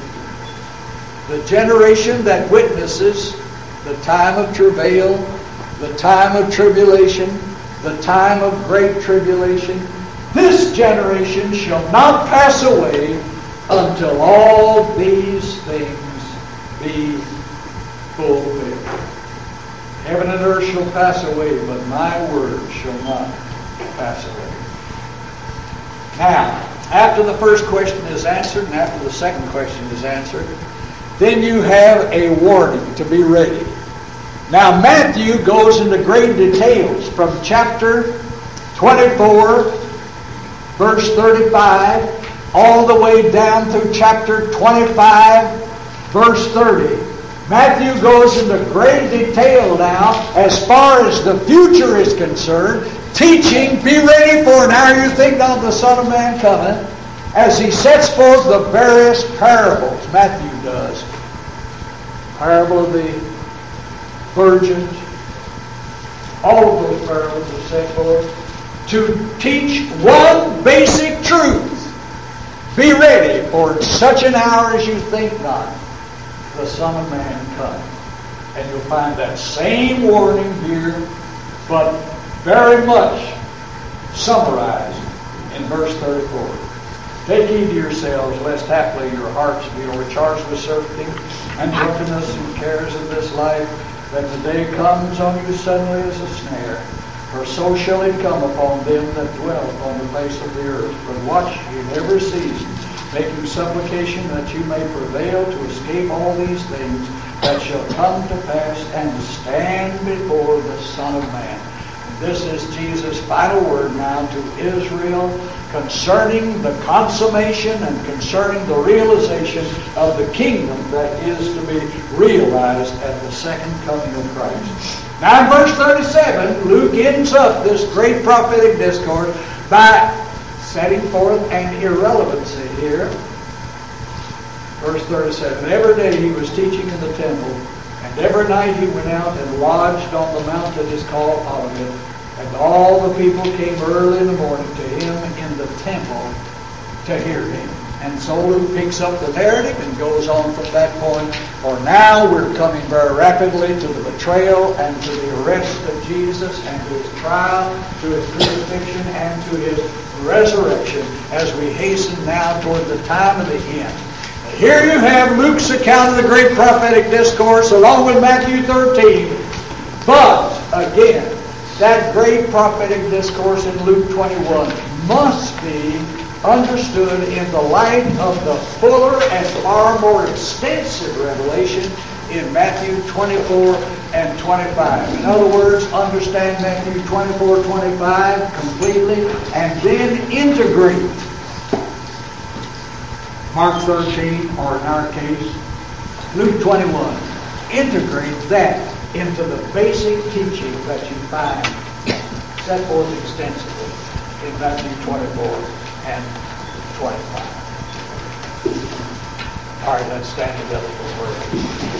the generation that witnesses the time of travail, the time of tribulation, the time of great tribulation. This generation shall not pass away until all these things be fulfilled. Heaven and earth shall pass away, but my word shall not pass away. Now, after the first question is answered and after the second question is answered, then you have a warning to be ready. Now, Matthew goes into great details from chapter 24, verse 35, all the way down through chapter 25, verse 30. Matthew goes into great detail now as far as the future is concerned, teaching, be ready for an hour you think of the Son of Man coming, as he sets forth the various parables. Matthew does. Parable of the virgins, all of those parables are set forth to teach one basic truth. Be ready for such an hour as you think not, the Son of Man come. And you'll find that same warning here, but very much summarized in verse 34. Take heed to yourselves, lest haply your hearts be overcharged with surfeiting and drunkenness and cares of this life, that the day comes on you suddenly as a snare. For so shall it come upon them that dwell upon the face of the earth. But watch in every season, making supplication that you may prevail to escape all these things that shall come to pass and stand before the Son of Man. This is Jesus' final word now to Israel concerning the consummation and concerning the realization of the kingdom that is to be realized at the second coming of Christ. Now in verse 37, Luke ends up this great prophetic discourse by setting forth an irrelevancy here. Verse 37, every day he was teaching in the temple, every night he went out and lodged on the mount that is called Olivet. And all the people came early in the morning to him in the temple to hear him. And so Luke picks up the narrative and goes on from that point. For now we're coming very rapidly to the betrayal and to the arrest of Jesus and to his trial, to his crucifixion, and to his resurrection as we hasten now toward the time of the end. Here you have Luke's account of the great prophetic discourse along with Matthew 13. But, again, that great prophetic discourse in Luke 21 must be understood in the light of the fuller and far more extensive revelation in Matthew 24 and 25. In other words, understand Matthew 24, 25 completely and then integrate Mark 13, or in our case, Luke 21. Integrate that into the basic teaching that you find set forth extensively in Matthew 24 and 25. All right, let's stand together for prayer.